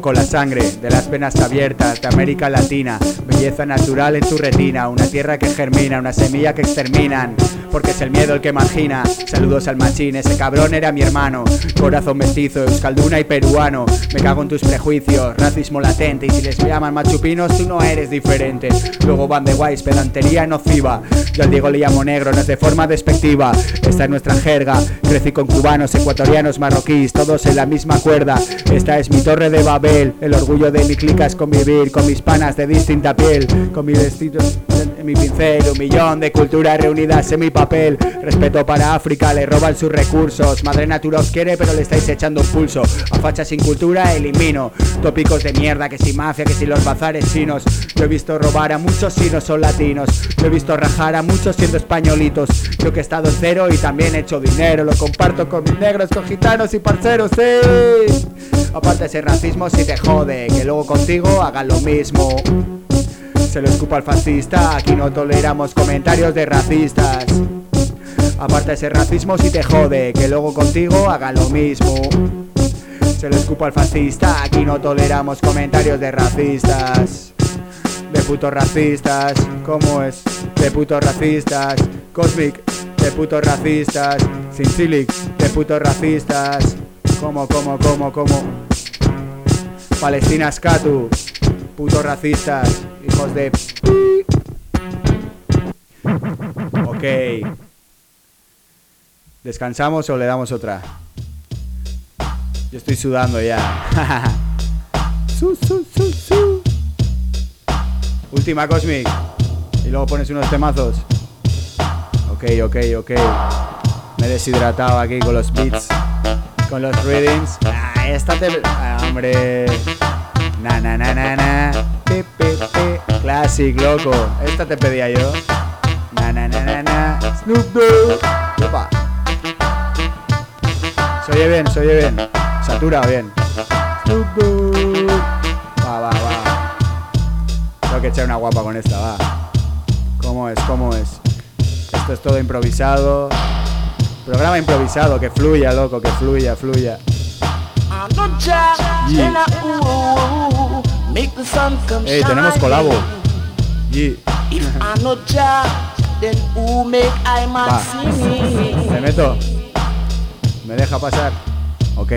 Con la sangre de las venas abiertas de América Latina. Belleza natural en tu retina, una tierra que germina, una semilla que exterminan. Porque es el miedo el que margina. Saludos al machín, ese cabrón era mi hermano. Corazón mestizo, euskalduna y peruano. Me cago en tus prejuicios, racismo latente. Y si les llaman machupinos, tú no eres diferente. Luego van de guays, pedantería nociva. Yo al Diego le llamo negro, no es de forma despectiva. Esta es nuestra jerga. Crecí con cubanos, ecuatorianos, marroquíes, todos en la misma cuerda. Esta es mi torre de Babel. El orgullo de mi clica es convivir con mis panas de distinta piel. Con mi vestido en mi pincel, un millón de culturas reunidas en mi papel. Respeto para África, le roban sus recursos. Madre Natura os quiere, pero le estáis echando un pulso. A fachas sin cultura elimino. Tópicos de mierda, que si mafia, que si los bazares chinos. Yo he visto robar a muchos si no son latinos. Yo he visto rajar a muchos siendo españolitos. Yo que he estado cero y también he hecho dinero. Lo comparto con mis negros, con gitanos y parceros, sí. Aparte ese racismo si te jode, que luego contigo hagan lo mismo. Se lo escupa al fascista, aquí no toleramos comentarios de racistas. Aparte ese racismo si te jode, que luego contigo hagan lo mismo. Se lo escupa al fascista, aquí no toleramos comentarios de racistas. De putos racistas, ¿cómo es? De putos racistas. Cosmic, de putos racistas. Sincilic, de putos racistas. ¿Cómo, cómo, cómo, cómo? Palestina Scatu, putos racistas, hijos de... Ok. ¿Descansamos o le damos otra? Yo estoy sudando ya. [LAUGHS] Su, su, su, su. Última Cosmic. Y luego pones unos temazos. Ok, ok, ok. Me he deshidratado aquí con los beats. Con los readings. Ah, esta te... Ah, hombre. Na, na, na, na, na. Classic, loco. Esta te pedía yo. Na, na, na, na, na. Snoop Dogg. Opa. Se oye bien, se oye bien. Satura bien. Snoop Dogg. Va, va, va. Tengo que echar una guapa con esta, va. ¿Cómo es? ¿Cómo es? Esto es todo improvisado. Programa improvisado, que fluya, loco, que fluya, fluya. Ey, tenemos colabo. Y Va. Me meto. Me deja pasar. Ok.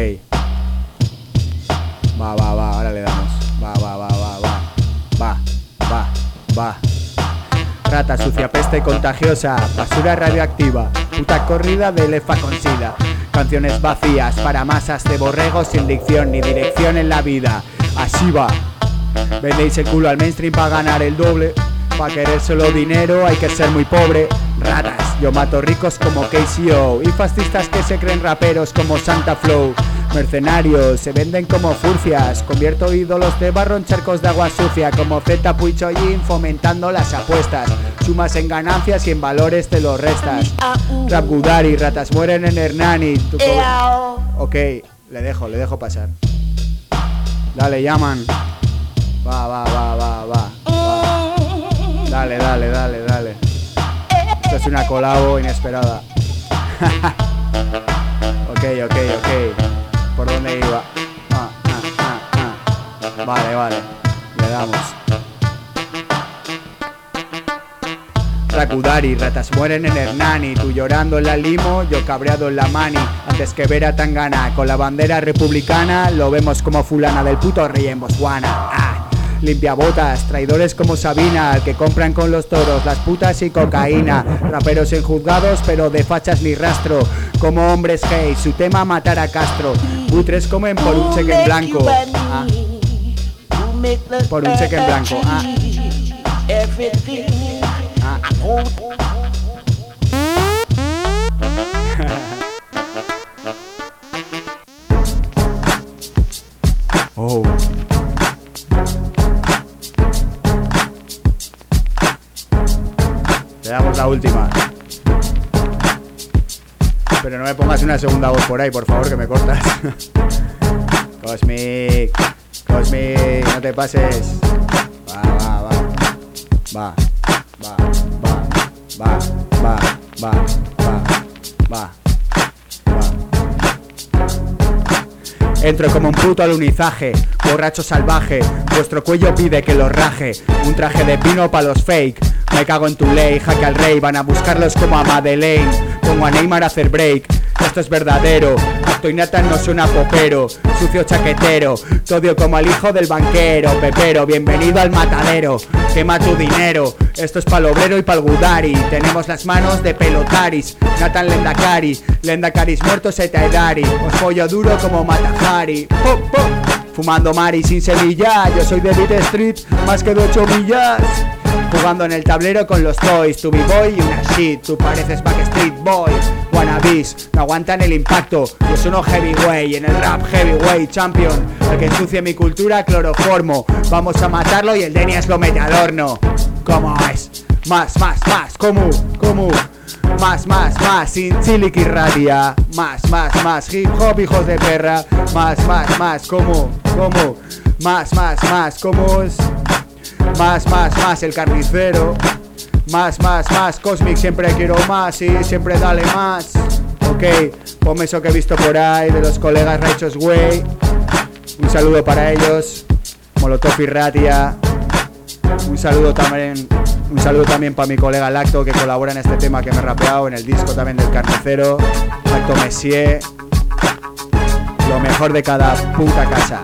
Va, va, va, ahora le damos. Va, va, va, va, va. Va, va, va. Rata sucia, peste contagiosa, basura radioactiva, puta corrida de lefa con sida. Canciones vacías para masas de borregos sin dicción ni dirección en la vida. Así va. Vendéis el culo al mainstream para ganar el doble. Pa' querer solo dinero hay que ser muy pobre. Ratas, yo mato ricos como KCO. Y fascistas que se creen raperos como Santa Flow. Mercenarios, se venden como furcias. Convierto ídolos de barro en charcos de agua sucia. Como Z Puichollín fomentando las apuestas. Sumas en ganancias y en valores te los restas. Rap Gudari, ratas mueren en Hernani. Co- ok, le dejo, le dejo pasar. Dale, llaman. Va, va, va, va, va. Dale, dale, dale, dale. Esto es una colabo inesperada. [LAUGHS] ok, ok, ok. ¿Por dónde iba? Ah, ah, ah. Vale, vale. Le damos. Rakudari, ratas mueren en Hernani, tú llorando en la limo, yo cabreado en la mani. Antes que ver a Tangana con la bandera republicana, lo vemos como fulana del puto rey en Botswana. Limpiabotas, traidores como Sabina, que compran con los toros, las putas y cocaína, raperos en juzgados pero de fachas ni rastro, como hombres gay, su tema matar a Castro, buitres comen por un cheque en blanco. Ah. Por un cheque en blanco. Ah. Ah. [LAUGHS] última. Pero no me pongas una segunda voz por ahí, por favor, que me cortas. [LAUGHS] Cosmic, Cosmic, no te pases. Va, va, va. Va, va, va, va, va, va, va, va. Entro como un puto alunizaje, borracho salvaje. Vuestro cuello pide que lo raje. Un traje de pino para los fake. Me cago en tu ley, jaque al rey. Van a buscarlos como a Madeleine. Pongo a Neymar hacer break. Esto es verdadero. Nathan no suena popero. Sucio chaquetero. Todio como al hijo del banquero. Pepero, bienvenido al matadero. Quema tu dinero. Esto es pa'l obrero y pa'l gudari. Tenemos las manos de pelotaris. Nathan Lendakari. Lendakaris muertos etaedari. Os pollo duro como Matahari. Pop, pop. Fumando mari sin semilla. Yo soy de Beat Street. Más que de 8 millas. Jugando en el tablero con los toys, tu b-boy y una shit, tú pareces Backstreet Boy, wannabes, no aguantan el impacto, yo soy heavyweight, en el rap heavyweight champion, el que ensucie mi cultura cloroformo, vamos a matarlo y el Denias lo mete al horno, ¿cómo es? Más, más, más, ¿cómo? ¿Cómo? Más, más, más, sin chilic y radia, más, más, más, hip hop hijos de perra, más, más, más, ¿cómo? ¿Cómo? Más, más, más, ¿cómo es? Más, más, más, el carnicero. Más, más, más, Cosmic, siempre quiero más y siempre dale más. Ok, ponme eso que he visto por ahí de los colegas Rachos Way. Un saludo para ellos. Molotov y Ratia. Un saludo también. Un saludo también para mi colega Lacto que colabora en este tema que me he rapeado en el disco también del carnicero. Lacto Messier. Lo mejor de cada puta casa.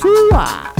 ¡Suba!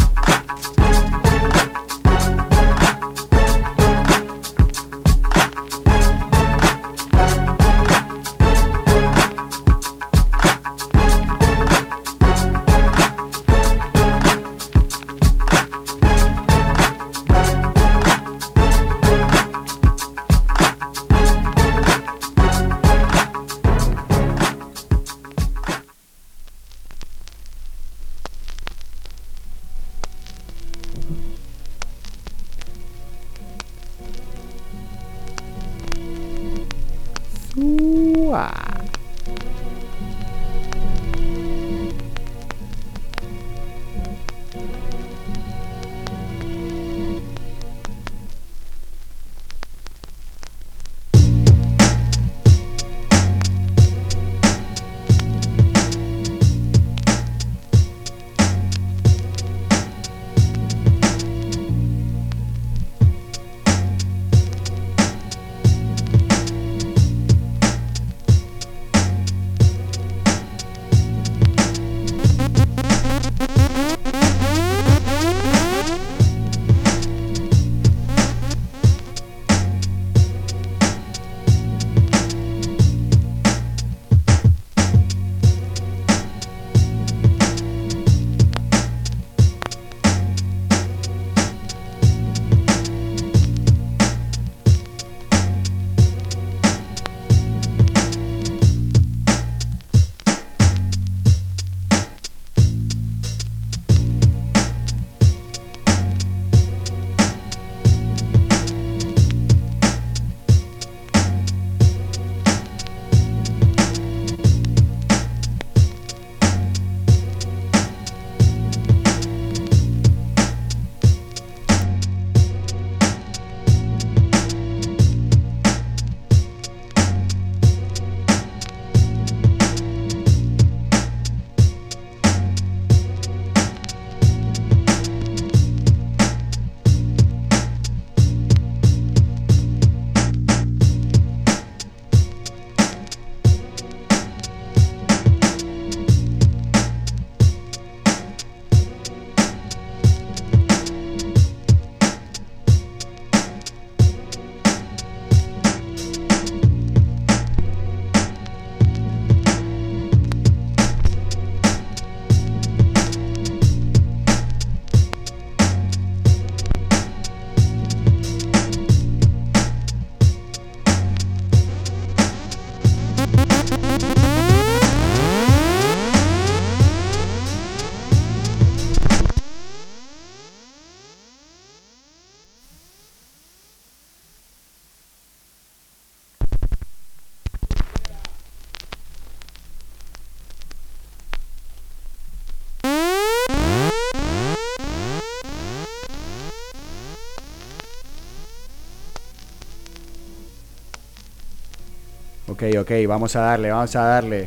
Ok, ok, vamos a darle, vamos a darle.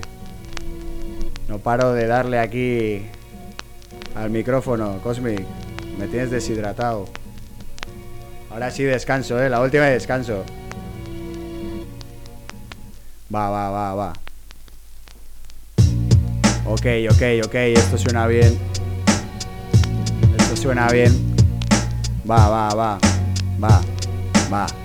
No paro de darle aquí al micrófono, Cosmic. Me tienes deshidratado. Ahora sí descanso, eh. La última de descanso. Va, va, va, va. Ok, ok, ok, esto suena bien. Esto suena bien. Va, va, va. Va, va.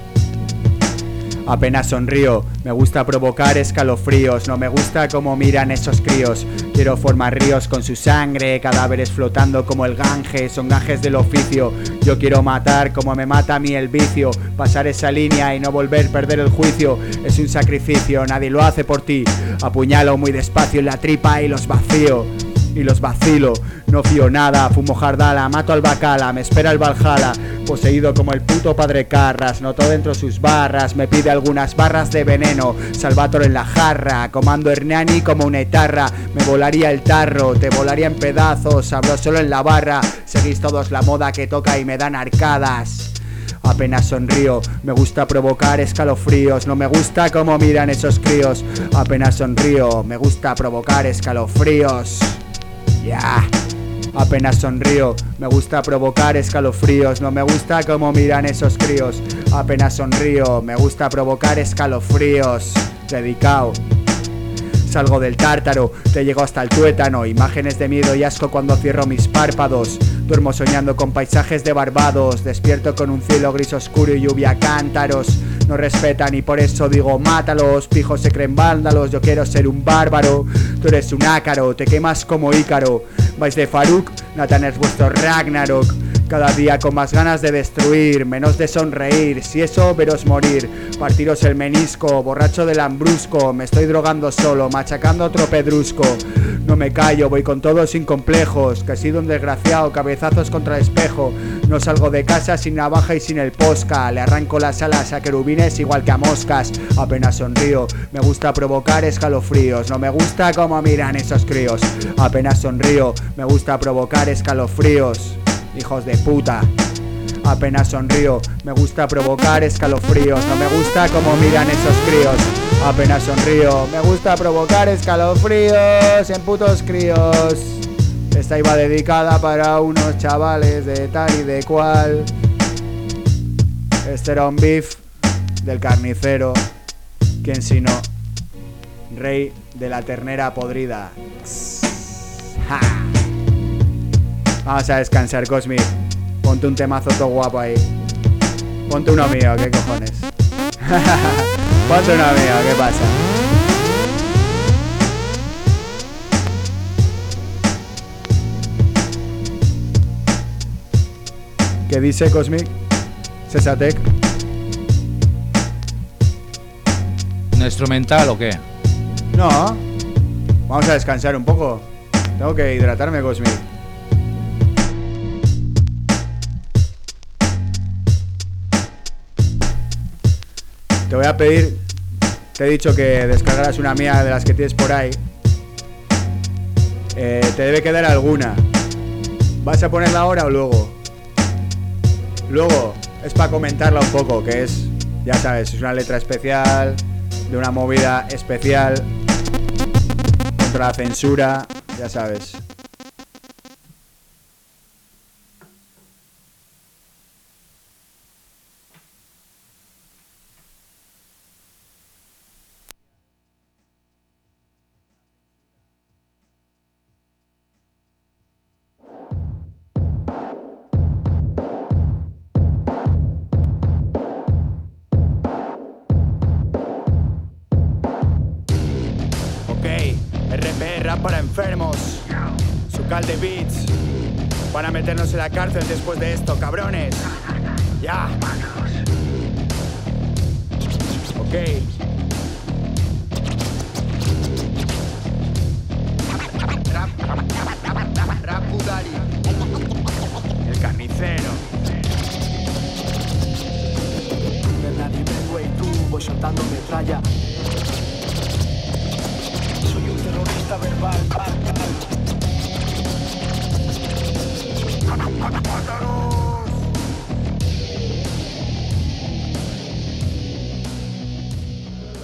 Apenas sonrío, me gusta provocar escalofríos, no me gusta cómo miran esos críos. Quiero formar ríos con su sangre, cadáveres flotando como el ganje, son gajes del oficio. Yo quiero matar como me mata a mí el vicio, pasar esa línea y no volver a perder el juicio. Es un sacrificio, nadie lo hace por ti. Apuñalo muy despacio en la tripa y los vacío y los vacilo. No fío nada, fumo jardala, mato al bacala, me espera el Valhalla. Poseído como el puto padre Carras, noto dentro sus barras, me pide algunas barras de veneno. Salvator en la jarra, comando Hernani como una etarra. Me volaría el tarro, te volaría en pedazos, hablo solo en la barra. Seguís todos la moda que toca y me dan arcadas. Apenas sonrío, me gusta provocar escalofríos, no me gusta cómo miran esos críos. Apenas sonrío, me gusta provocar escalofríos. Ya. Apenas sonrío, me gusta provocar escalofríos, no me gusta cómo miran esos críos. Apenas sonrío, me gusta provocar escalofríos. Dedicado. Salgo del tártaro, te llego hasta el tuétano, imágenes de miedo y asco cuando cierro mis párpados. Duermo soñando con paisajes de Barbados, despierto con un cielo gris oscuro y lluvia cántaros. No respetan y por eso digo mátalos, pijos se creen vándalos, yo quiero ser un bárbaro. Tú eres un ácaro, te quemas como Ícaro. Vais de Faruk, Nathan es vuestro Ragnarok. Cada día con más ganas de destruir, menos de sonreír, si eso veros morir, partiros el menisco, borracho del ambrusco, me estoy drogando solo, machacando otro pedrusco. No me callo, voy con todos sin complejos, que he sido un desgraciado, cabezazos contra el espejo. No salgo de casa sin navaja y sin el posca, le arranco las alas a querubines igual que a moscas. Apenas sonrío, me gusta provocar escalofríos, no me gusta cómo miran esos críos. Apenas sonrío, me gusta provocar escalofríos hijos de puta. Apenas sonrío, me gusta provocar escalofríos, no me gusta cómo miran esos críos. Apenas sonrío, me gusta provocar escalofríos en putos críos. Esta iba dedicada para unos chavales de tal y de cual. Este era un beef del carnicero, quien si no, rey de la ternera podrida. ¡Ja! Vamos a descansar, Cosmic. Ponte un temazo todo guapo ahí. Ponte uno mío, ¿qué cojones? [LAUGHS] Ponte uno mío, ¿qué pasa? ¿Qué dice Cosmic? Cesatec. ¿Un instrumental o qué? No. Vamos a descansar un poco. Tengo que hidratarme, Cosmic. Te voy a pedir, te he dicho que descargaras una mía de las que tienes por ahí. Eh, te debe quedar alguna. ¿Vas a ponerla ahora o luego? Luego, es para comentarla un poco, que es, ya sabes, es una letra especial, de una movida especial, contra la censura, ya sabes. Para enfermos. Sucal de beats. Van a meternos en la cárcel después de esto, cabrones. Ya. Ok. El carnicero. Tú voy soltando metralla.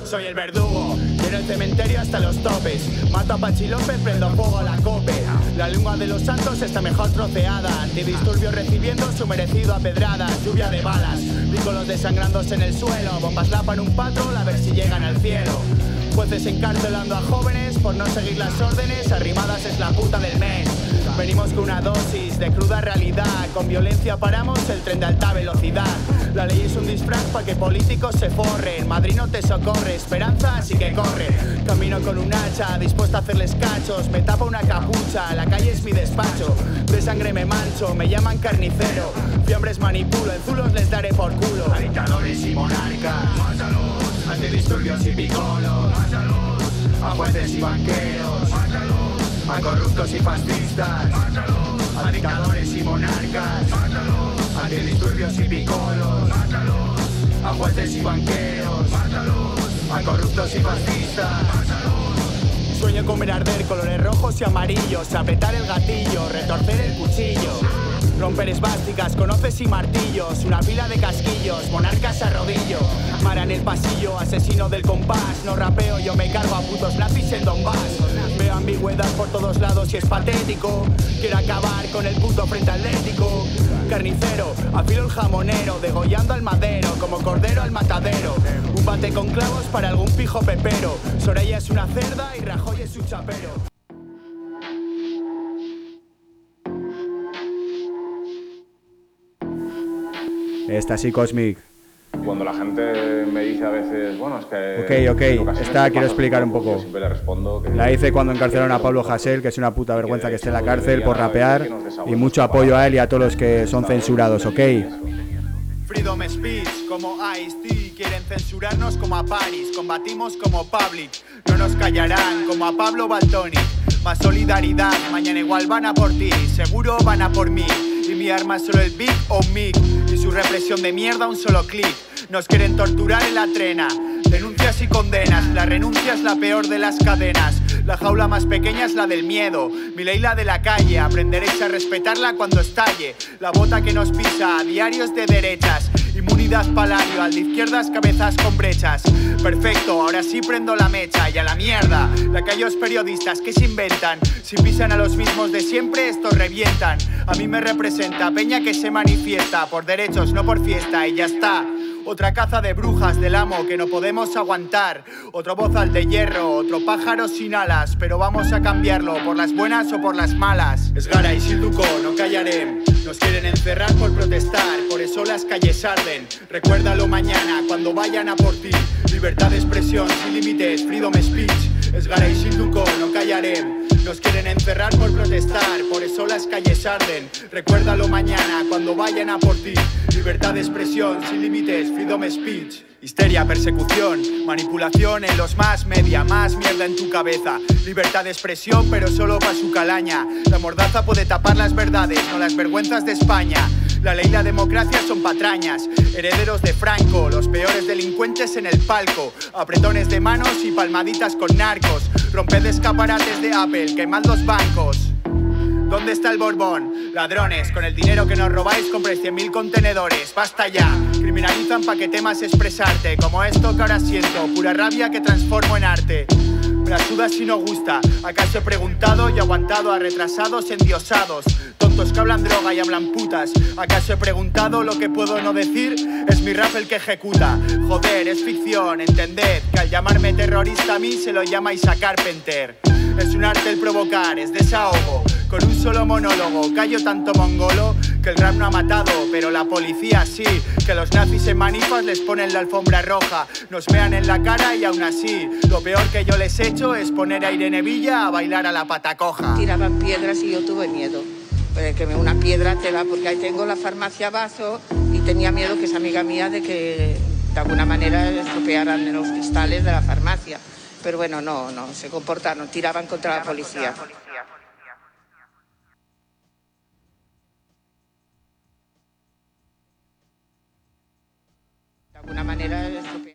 Soy el verdugo, Lleno el cementerio hasta los topes. Mato a Pachi López, prendo fuego a la cope. La lengua de los santos está mejor troceada. Antidisturbios recibiendo su merecido a pedradas. Lluvia de balas. Vícolos desangrándose en el suelo. Bombas lapan un patrol a ver si llegan al cielo. Jueces encarcelando a jóvenes por no seguir las órdenes. Arrimadas es la puta del mes. Venimos con una dosis de cruda realidad. Con violencia paramos el tren de alta velocidad. La ley es un disfraz para que políticos se forren. Madrid no te socorre, esperanza así que corre. Camino con un hacha, dispuesto a hacerles cachos. Me tapa una capucha, la calle es mi despacho. De sangre me mancho, me llaman carnicero. Fiambres manipulo, en zulos les daré por culo. Y monarcas, antidisturbios y picolos. A jueces y banqueros, a corruptos y fascistas, a dictadores y monarcas, antidisturbios y picolos, a jueces y banqueros, a corruptos y fascistas. Sueño con ver arder colores rojos y amarillos, apretar el gatillo, retorcer el cuchillo. Romper esvásticas, conoces y martillos, una pila de casquillos, monarcas a rodillo. Mara en el pasillo, asesino del compás. No rapeo, yo me cargo a putos nazis en Donbass. Veo ambigüedad por todos lados y es patético. Quiero acabar con el puto frente atlético. Carnicero, afilo el jamonero, degollando al madero, como cordero al matadero. Un bate con clavos para algún pijo pepero. Soraya es una cerda y Rajoy es su chapero. Esta así, Cosmic. Cuando la gente me dice a veces, bueno, es que... Ok, ok, esta te quiero explicar un poco, Siempre le respondo que... La hice cuando encarcelaron a Pablo Hasél, que es una puta vergüenza que esté en la cárcel por rapear. Y mucho apoyo a él y a todos los que son censurados, ¿ok? Freedom Speech, como Ice-T, quieren censurarnos como a Paris, combatimos como Public, no nos callarán como a Pablo Baltoni. Más solidaridad, mañana igual van a por ti, seguro van a por mí. Y mi arma es solo el Big o Mic, represión de mierda un solo clic. Nos quieren torturar en la trena, denuncias y condenas, la renuncia es la peor de las cadenas. La jaula más pequeña es la del miedo, mi ley la de la calle, aprenderéis a respetarla cuando estalle. La bota que nos pisa a diarios de derechas, al de izquierdas cabezas con brechas. Perfecto, ahora sí prendo la mecha y a la mierda. La que los periodistas que se inventan, si pisan a los mismos de siempre, estos revientan. A mí me representa Peña que se manifiesta por derechos, no por fiesta y ya está. Otra caza de brujas del amo que no podemos aguantar. Otro bozal de hierro, otro pájaro sin alas. Pero vamos a cambiarlo por las buenas o por las malas. Esgara y Silduco, no callaré. Nos quieren encerrar por protestar, por eso las calles arden. Recuérdalo mañana cuando vayan a por ti. Libertad de expresión sin límites, freedom speech. Esgara y Silduco, no callaré. Nos quieren encerrar por protestar, por eso las calles arden. Recuérdalo mañana cuando vayan a por ti. Libertad de expresión sin límites, freedom speech. Histeria, persecución, manipulación en los más media, más mierda en tu cabeza. Libertad de expresión, pero solo para su calaña. La mordaza puede tapar las verdades, no las vergüenzas de España. La ley y la democracia son patrañas, herederos de Franco, los peores delincuentes en el palco, apretones de manos y palmaditas con narcos, romped escaparates de Apple, quemad los bancos. ¿Dónde está el Borbón? Ladrones, con el dinero que nos robáis compréis 100.000 contenedores. Basta ya. Criminalizan pa' que temas expresarte. Como esto que ahora siento, pura rabia que transformo en arte. La suda si no gusta. ¿Acaso he preguntado y aguantado a retrasados endiosados? Tontos que hablan droga y hablan putas. ¿Acaso he preguntado lo que puedo no decir? Es mi rap el que ejecuta. Joder, es ficción, entended que al llamarme terrorista a mí se lo llamáis a Carpenter. Es un arte el provocar, es desahogo. Con un solo monólogo, callo tanto mongolo que el rap no ha matado, pero la policía sí. Que los nazis en manifas les ponen la alfombra roja, nos mean en la cara y aún así. Lo peor que yo les he hecho es poner a Irene Villa a bailar a la pata coja. Tiraban piedras y yo tuve miedo. Pues que me una piedra te da, porque ahí tengo la farmacia Bazo y tenía miedo que es amiga mía de que de alguna manera estropearan los cristales de la farmacia. Pero bueno, no, no, se comportaron, tiraban contra la policía. Alguna manera estropearon.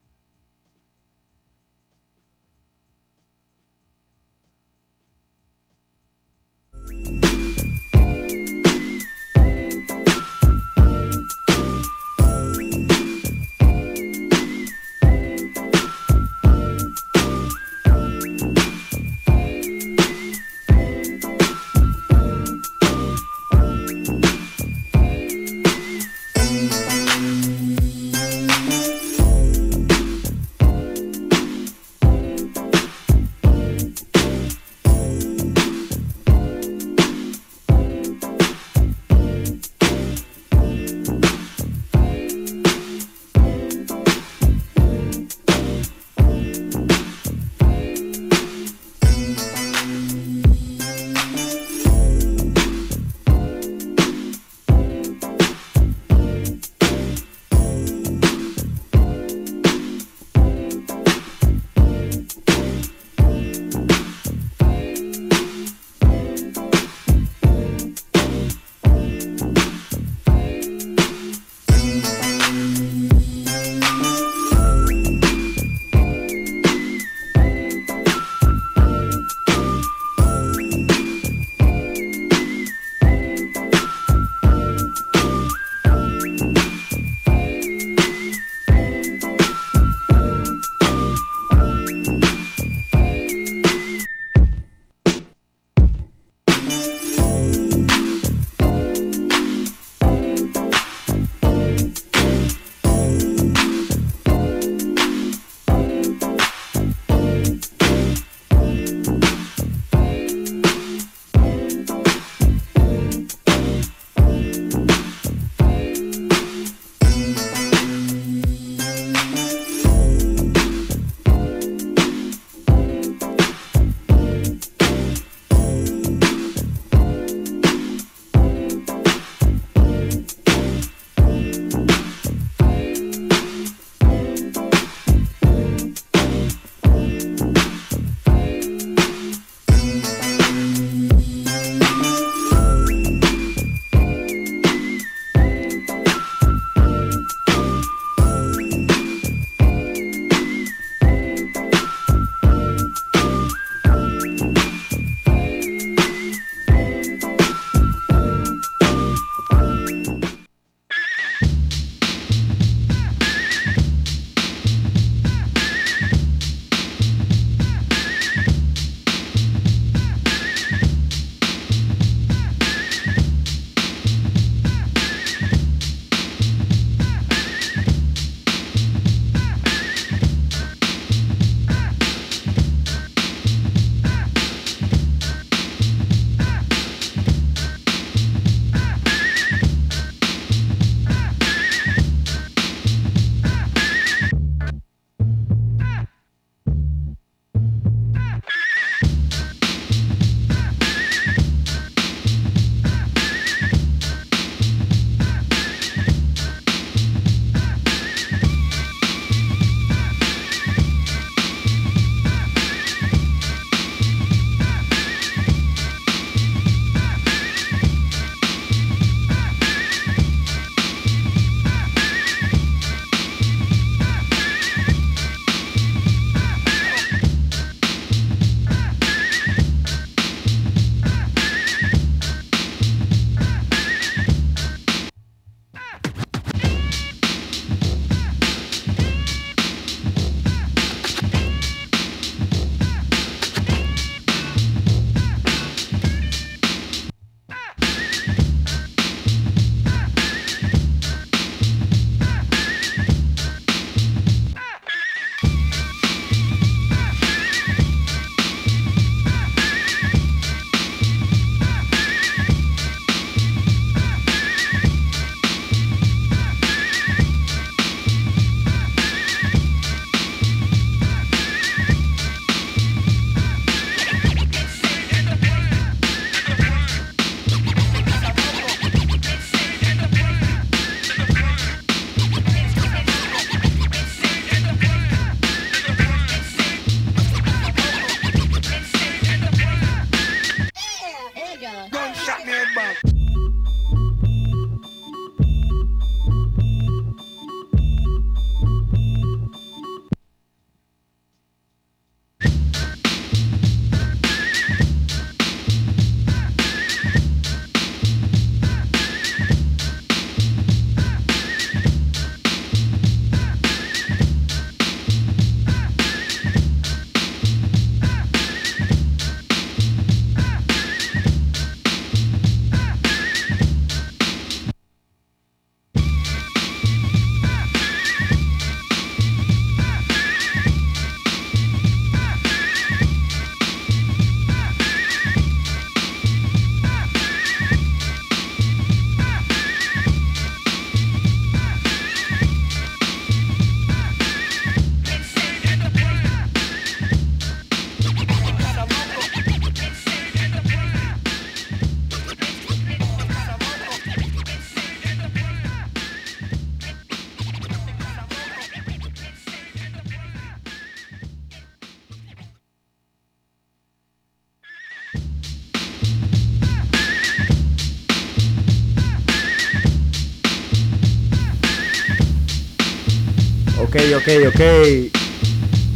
Ok, ok.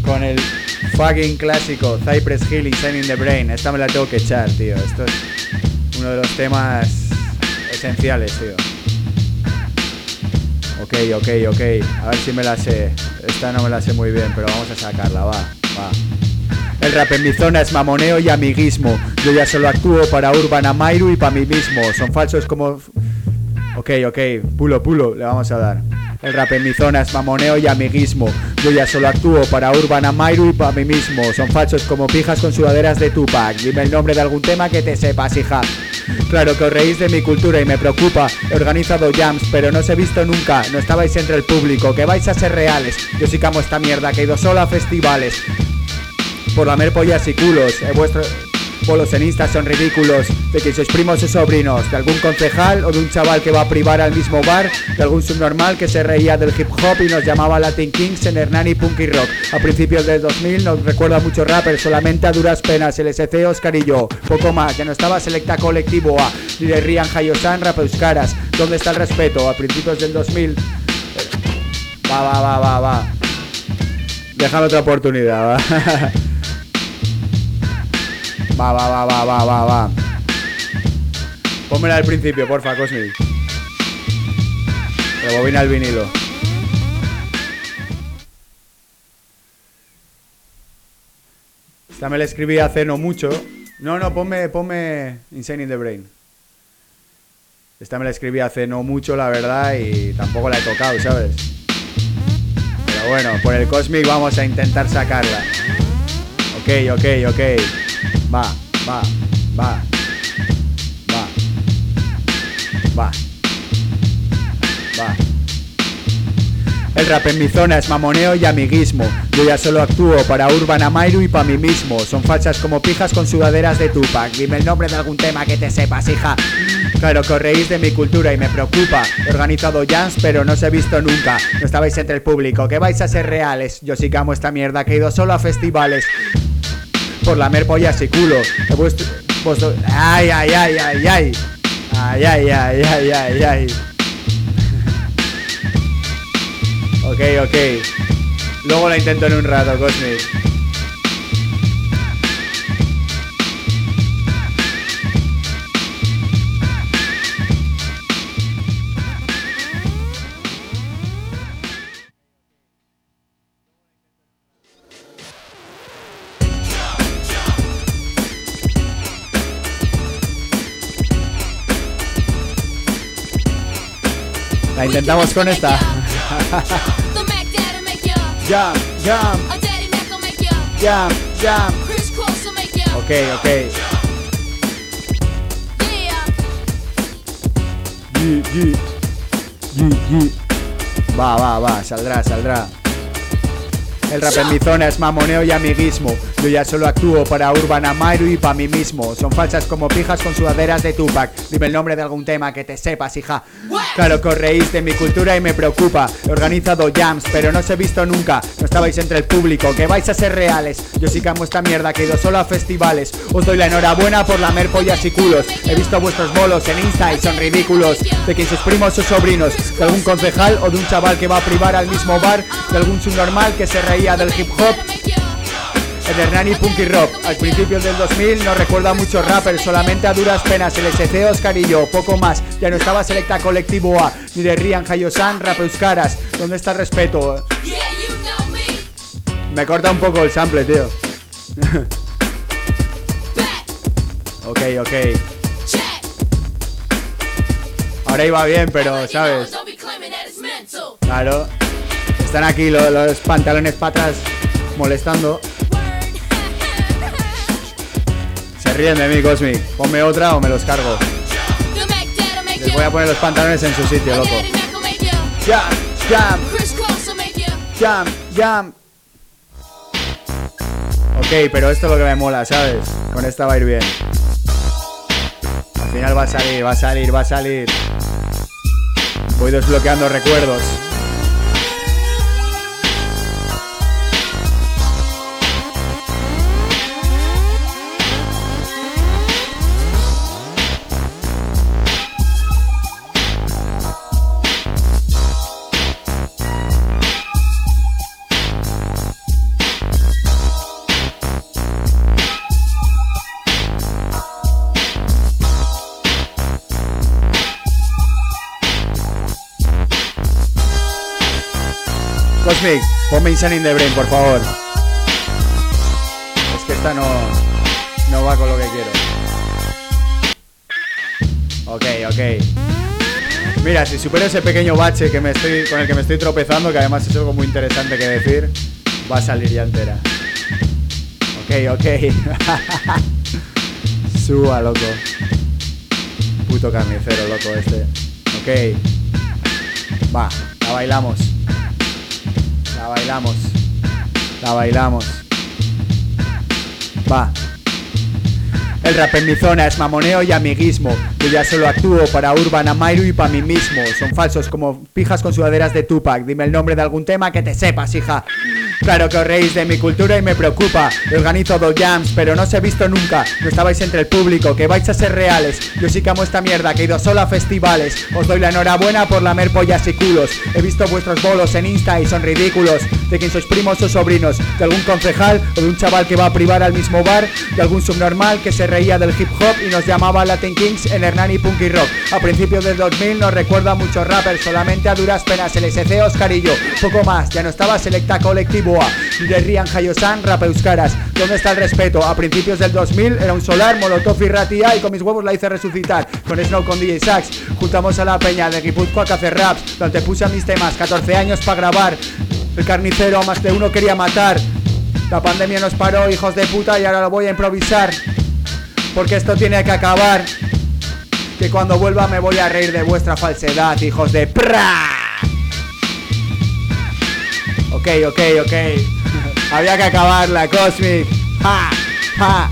Con el fucking clásico Cypress Hill Insane in the Brain. Esta me la tengo que echar, tío. Esto es uno de los temas esenciales, tío. Ok, ok, ok. A ver si me la sé. Esta no me la sé muy bien, pero vamos a sacarla, va, va. El rap en mi zona es mamoneo y amiguismo. Yo ya solo actúo para Urban Amairu y para mí mismo. Son falsos como... Ok, ok, pulo, pulo, le vamos a dar. El rap en mi zona es mamoneo y amiguismo. Yo ya solo actúo para Urban Amairu y para mí mismo. Son falsos como pijas con sudaderas de Tupac. Dime el nombre de algún tema que te sepas, hija. Claro que os reís de mi cultura y me preocupa. He organizado jams, pero no os he visto nunca. No estabais entre el público, que vais a ser reales. Yo sí camo esta mierda, que he ido solo a festivales. Por lamer pollas y culos. Eh, vuestros bolos en Insta son ridículos. De que sois primos o sobrinos. De algún concejal o de un chaval que va a privar al mismo bar. De algún subnormal que se reía del hip hop y nos llamaba Latin Kings en Hernani Punk y Rock. A principios del 2000 nos recuerda a muchos rappers, solamente a duras penas. El SC Oscar y yo. Poco más, ya no estaba Selecta Colectivo A. Ni de Rian Hayosan, Rap Euskaras. ¿Dónde está el respeto? A principios del 2000. eh, Va, va, va, va, va. Déjame otra oportunidad, va. [LAUGHS] Va, va, va, va, va, va, va. Pónmela al principio, porfa, Cosmic. Rebobina el vinilo. Esta me la escribí hace no mucho. No, no, ponme, ponme Insane in the Brain. Esta me la escribí hace no mucho, la verdad, y tampoco la he tocado, ¿sabes? Pero bueno, por el Cosmic vamos a intentar sacarla. Ok, ok, ok. Va, va, va. Va. Va. Va. El rap en mi zona es mamoneo y amiguismo. Yo ya solo actúo para Urban Amairu y para mí mismo. Son falsas como pijas con sudaderas de Tupac. Dime el nombre de algún tema que te sepas, hija. Claro que os de mi cultura y me preocupa. He organizado jams, pero no os he visto nunca. No estabais entre el público, que vais a ser reales. Yo amo esta mierda, que he ido solo a festivales. Por lamer pollas y culo. He vuestro- vuestro- Ay, ay, ay, ay, ay. Ay, ay, ay, ay, ay, ay. [LAUGHS] Ok, ok. Luego la intento en un rato, Cosmic. Intentamos con esta. [LAUGHS] Jam, jam. Jam, jam. Ok, ok. Yi. Yi, yi. Va, va, va, saldrá, saldrá. El rap en mi zona es mamoneo y amiguismo. Yo ya solo actúo para Urban Amairu y para mí mismo. Son falsas como pijas con sudaderas de Tupac. Dime el nombre de algún tema que te sepas, hija. Claro que os reís de mi cultura y me preocupa. He organizado jams, pero no os he visto nunca. No estabais entre el público, que vais a ser reales. Yo sí que amo esta mierda, que he ido solo a festivales. Os doy la enhorabuena por lamer pollas y culos. He visto vuestros bolos en Insta y son ridículos. De quien sus primos o sobrinos, de algún concejal o de un chaval que va a privar al mismo bar, de algún subnormal que se reía del hip hop. El Hernani Punk y Rock, al principio del 2000 no recuerda a muchos rappers, solamente a duras penas, el SC Oscar y yo, poco más, ya no estaba Selecta Colectivo A, ni de Rian Hayosan, Rap Euskaras, ¿dónde está el respeto? Me corta un poco el sample, tío. [LAUGHS] ok, ok. Ahora iba bien, pero, ¿sabes? Claro. Están aquí lo- los pantalones patas molestando. Se ríen de mí, Cosmic. Ponme otra o me los cargo. Les voy a poner los pantalones en su sitio, loco. Jam, jam, jam, jam. Ok, pero esto es lo que me mola, ¿sabes? Con esta va a ir bien. Al final va a salir, va a salir, va a salir. Voy desbloqueando recuerdos. Ponme Insane in the Brain, por favor. Es que esta no, no va con lo que quiero. Ok, ok. Mira, si supero ese pequeño bache que me estoy, con el que me estoy tropezando, que además es algo muy interesante que decir, va a salir ya entera. Ok, ok. [LAUGHS] Suba, loco. Puto carnicero, loco este. Ok. Va, la bailamos. La bailamos. La bailamos. Va. El rap en mi zona es mamoneo y amiguismo. Yo ya solo actúo para Urban Amairu y para mí mismo. Son falsos como pijas con sudaderas de Tupac. Dime el nombre de algún tema que te sepas, hija. Claro que os reís de mi cultura y me preocupa. Organizo dos jams, pero no os he visto nunca. No estabais entre el público, que vais a ser reales. Yo sí que amo esta mierda, que he ido solo a festivales. Os doy la enhorabuena por lamer pollas y culos. He visto vuestros bolos en Insta y son ridículos. De quien sois primos o sobrinos, de algún concejal o de un chaval que va a privar al mismo bar, de algún subnormal que se reía del hip hop y nos llamaba Latin Kings en Hernani Punky Rock. A principios del 2000 nos recuerda a muchos rappers, solamente a duras penas el SC Oscarillo. Poco más, ya no estaba Selecta Colectivo A. Ni de Rian Hayosan, rap euskaras. ¿Dónde está el respeto? A principios del 2000 era un solar, molotov y ratia y con mis huevos la hice resucitar. Con Snow con DJ Sax, juntamos a la peña de Guipúzcoa que hace raps, donde puse a mis temas 14 años para grabar. El carnicero más de uno quería matar. La pandemia nos paró, hijos de puta, y ahora lo voy a improvisar. Porque esto tiene que acabar. Que cuando vuelva me voy a reír de vuestra falsedad, hijos de pra. Ok, ok, ok. Había que acabarla, Cosmic. Ja, ja.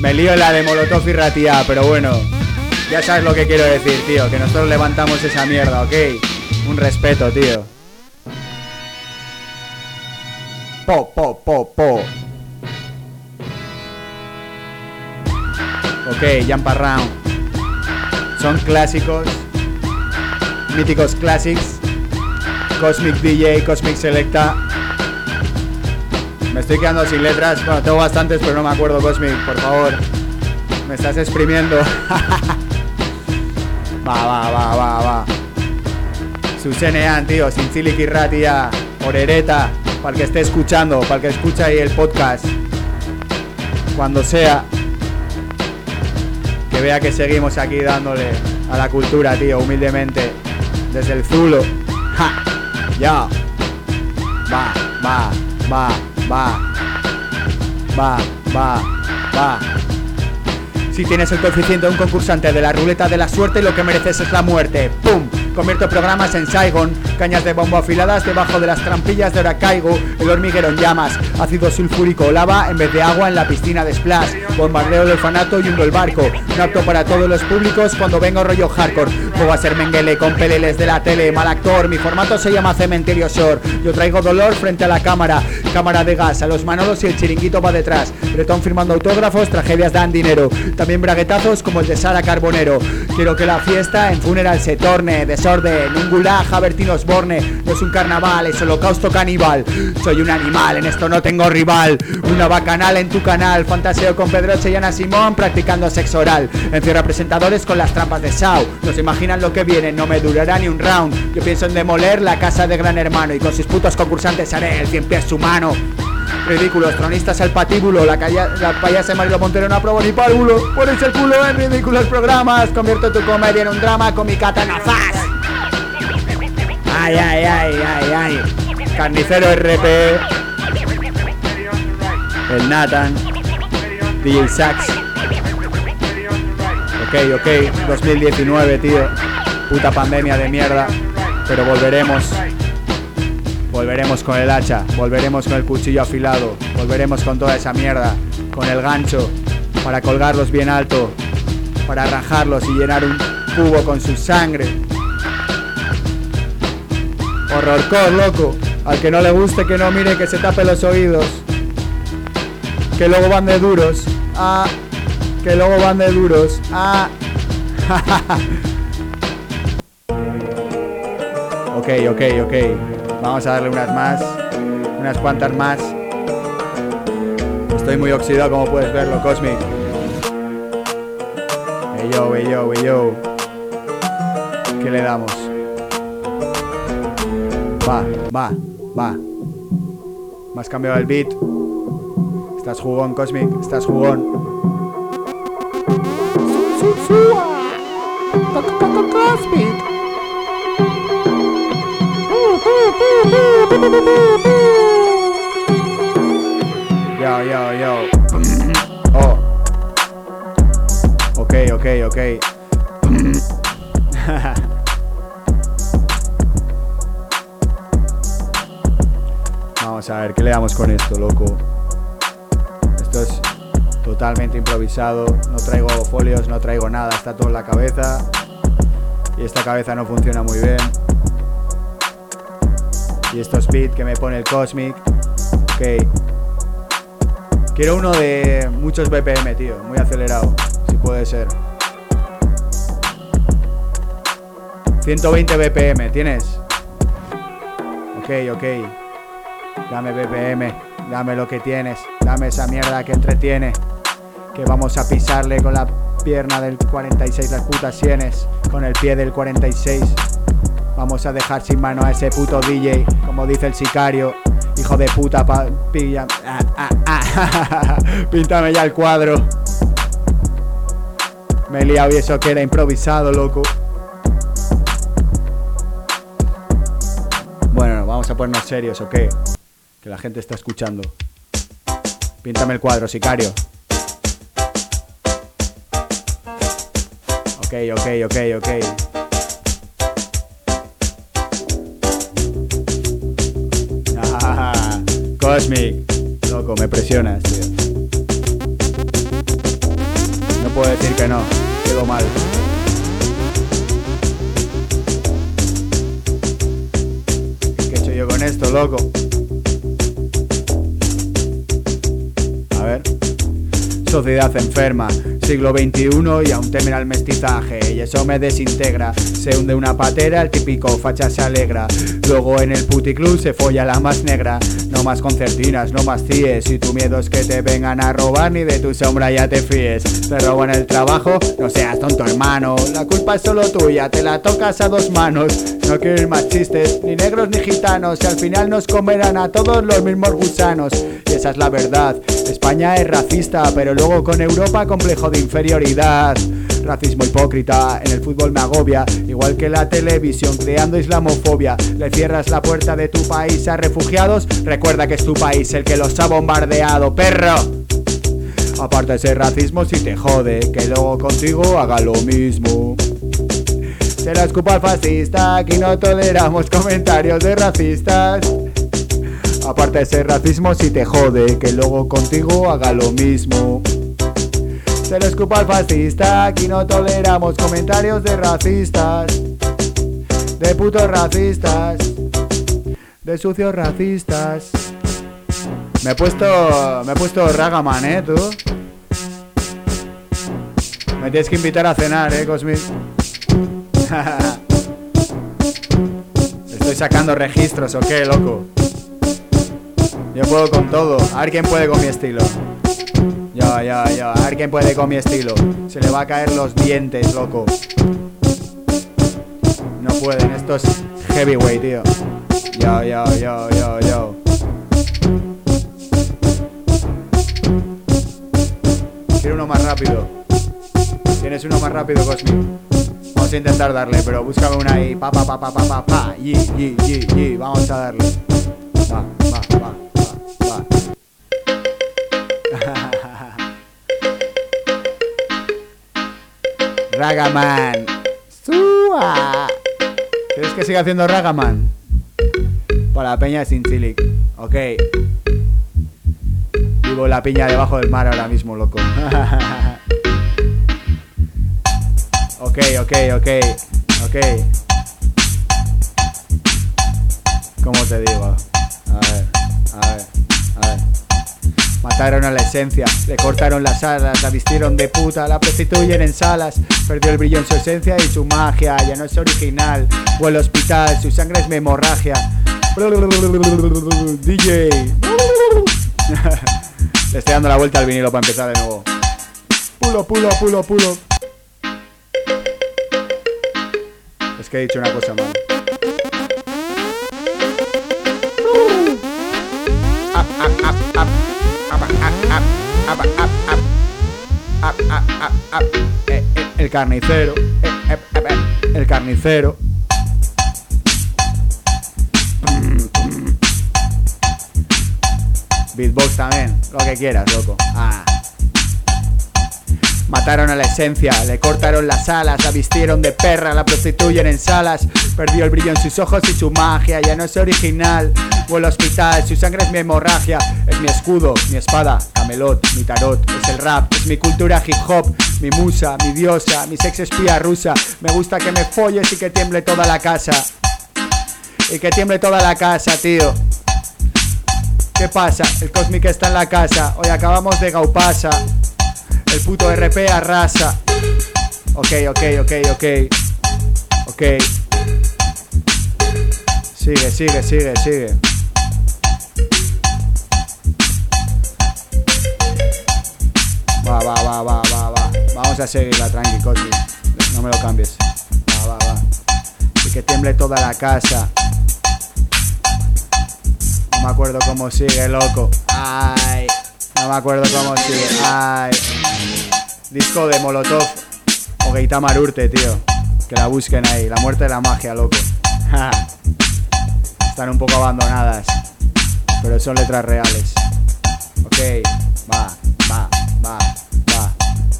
Me lío la de Molotov y Ratia, pero bueno. Ya sabes lo que quiero decir, tío. Que nosotros levantamos esa mierda, ¿ok? Un respeto, tío. Po, po, po, po. Ok, Jump Around. Son clásicos. Míticos classics. Cosmic DJ, Cosmic Selecta. Me estoy quedando sin letras. Bueno, tengo bastantes, pero no me acuerdo, Cosmic, por favor. Me estás exprimiendo. [LAUGHS] va, va, va, va, va. Susenean, tío, sin Siliki Ratia, Orereta, para el que esté escuchando, para el que escucha ahí el podcast. Cuando sea. Que vea que seguimos aquí dándole a la cultura, tío, humildemente. Desde el Zulo. Ja, ya. Va, va, va, va. Va, va, va. Si tienes el coeficiente de un concursante de la ruleta de la suerte, lo que mereces es la muerte. ¡Pum! Convierto programas en Saigon, cañas de bombo afiladas debajo de las trampillas de Oracaigo, el hormiguero en llamas, ácido sulfúrico, lava en vez de agua en la piscina de Splash, bombardeo del orfanato y hundo el barco, no apto para todos los públicos cuando vengo rollo hardcore, juego a ser menguele con peleles de la tele, mal actor, mi formato se llama Cementerio Shore, yo traigo dolor frente a la cámara, cámara de gas, a los manolos y el chiringuito va detrás, Bretón firmando autógrafos, tragedias dan dinero, también braguetazos como el de Sara Carbonero, quiero que la fiesta en funeral se torne, desorden, un gulag Bertín Osborne, no es un carnaval, es holocausto caníbal, soy un animal, en esto no tengo rival, una bacanal en tu canal, fantaseo con Pedroche y Ana Simón practicando sexo oral, encierra presentadores con las trampas de Sau, no se imaginan lo que viene, no me durará ni un round, yo pienso en demoler la casa de Gran Hermano y con sus putos concursantes haré el cien pies humano. Ridículos, tronistas al patíbulo, la, calla, la payasa Marilo Montero no aprobó ni pálvulo. Ponéis el culo en ridículos programas, convierto tu comedia en un drama con mi katanazas. Ay, ay, ay, ay, ay. Carnicero RP. El Nathan. DJ Sax. Ok, ok. 2019, tío. Puta pandemia de mierda. Pero volveremos. Volveremos con el hacha, volveremos con el cuchillo afilado, volveremos con toda esa mierda, con el gancho, para colgarlos bien alto, para rajarlos y llenar un cubo con su sangre. Horrorcore, loco. Al que no le guste que no mire que se tape los oídos. Que luego van de duros. Ah, que luego van de duros. Ah. [LAUGHS] ok, ok, ok. Vamos a darle unas más, unas cuantas más. Estoy muy oxidado como puedes verlo, Cosmic. Hey yo, hey yo, hey yo. ¿Qué le damos? Va, va, va. Has cambiado el beat. Estás jugón, Cosmic. Estás jugón. Cosmic. Yo, yo, yo. Oh. Ok, ok, ok. [LAUGHS] Vamos a ver, ¿qué le damos con esto, loco? Esto es totalmente improvisado. No traigo folios, no traigo nada, está todo en la cabeza. Y esta cabeza no funciona muy bien. Y estos beats que me pone el Cosmic. Ok. Quiero uno de muchos BPM, tío. Muy acelerado, si puede ser. 120 BPM, ¿tienes? Ok, ok. Dame BPM, dame lo que tienes, dame esa mierda que entretiene. Que vamos a pisarle con la pierna del 46 las putas sienes, con el pie del 46. Vamos a dejar sin mano a ese puto DJ, como dice el sicario. Hijo de puta, pa pilla. Ah, ah, ah. [LAUGHS] Píntame ya el cuadro. Me he liado y eso que era improvisado, loco. Bueno, vamos a ponernos serios, ¿ok? Que la gente está escuchando. Píntame el cuadro, sicario. Ok, ok, ok, ok. Cosmic. Loco, me presionas, tío. No puedo decir que no. Quedo mal. ¿Qué he hecho yo con esto, loco? A ver. Sociedad enferma, siglo XXI y aún temen al mestizaje y eso me desintegra. Se hunde una patera, el típico facha se alegra. Luego en el puticlub se folla la más negra. No más concertinas, no más cíes. Si tu miedo es que te vengan a robar, ni de tu sombra ya te fíes. Te roban el trabajo, no seas tonto hermano. La culpa es solo tuya, te la tocas a dos manos. No quiero ir más chistes, ni negros ni gitanos. Y al final nos comerán a todos los mismos gusanos. Esa es la verdad. España es racista, pero luego con Europa complejo de inferioridad. Racismo hipócrita, en el fútbol me agobia, igual que la televisión, creando islamofobia. Le cierras la puerta de tu país a refugiados, recuerda que es tu país el que los ha bombardeado, perro. Aparte ese racismo si te jode, que luego contigo haga lo mismo. Se la escupa al fascista, aquí no toleramos comentarios de racistas. Aparte ese racismo si te jode, que luego contigo haga lo mismo. Se lo escupa al fascista, aquí no toleramos comentarios de racistas. De putos racistas. De sucios racistas. Me he puesto. Me he puesto Ragaman, eh, tú. Me tienes que invitar a cenar, eh, Cosmic. [LAUGHS] Estoy sacando registros, ¿o qué, loco? Yo puedo con todo. A ver quién puede con mi estilo. Yo, yo, yo. A ver quién puede con mi estilo. Se le va a caer los dientes, loco. No pueden. Esto es heavyweight, tío. Yo, yo, yo, yo, yo. Quiero uno más rápido. Tienes uno más rápido, Cosmic. Vamos a intentar darle, pero búscame una ahí. Pa, pa, pa, pa, pa, pa, pa. Yi, yi, yi, yi. Vamos a darle. Va, va, va, Ragaman. ¡Sua! ¿Quieres que siga haciendo Ragaman? Para la peña de Sincilic. Ok. Vivo la piña debajo del mar ahora mismo, loco. [LAUGHS] ok, ok, ok. Ok. ¿Cómo te digo? A ver, a ver. Mataron a la esencia, le cortaron las alas, la vistieron de puta, la prostituyen en salas. Perdió el brillo en su esencia y su magia, ya no es original. O al hospital, su sangre es mi hemorragia. [LAUGHS] DJ. [LAUGHS] Le estoy dando la vuelta al vinilo para empezar de nuevo. Pulo, pulo, pulo, pulo. Es que he dicho una cosa mal. [LAUGHS] Ah, ah, ah, el carnicero, eh, eh, eh, el carnicero. Beatbox también, lo que quieras, loco. Ah. Mataron a la esencia, le cortaron las alas, la vistieron de perra, la prostituyen en salas. Perdió el brillo en sus ojos y su magia, ya no es original. Vuelo al hospital, su sangre es mi hemorragia. Es mi escudo, mi espada, camelot, mi tarot. Es el rap, es mi cultura hip hop, mi musa, mi diosa, mi sex espía rusa. Me gusta que me folles y que tiemble toda la casa. Y que tiemble toda la casa, tío. ¿Qué pasa? El Cosmic está en la casa. Hoy acabamos de Gaupasa. El puto RP arrasa. Ok, ok, ok, ok. Ok. Sigue, sigue, sigue, sigue. Va, va, va, va, va, va. Vamos a seguirla, tranqui, Cosmic. No me lo cambies. Va, va, va. Y que tiemble toda la casa. No me acuerdo cómo sigue, loco. Ay. No me acuerdo cómo sigue. Ay. Disco de Molotov o Gaitama Urte, tío. Que la busquen ahí. La muerte de la magia, loco. Están un poco abandonadas. Pero son letras reales. Ok. Va, va, va, va,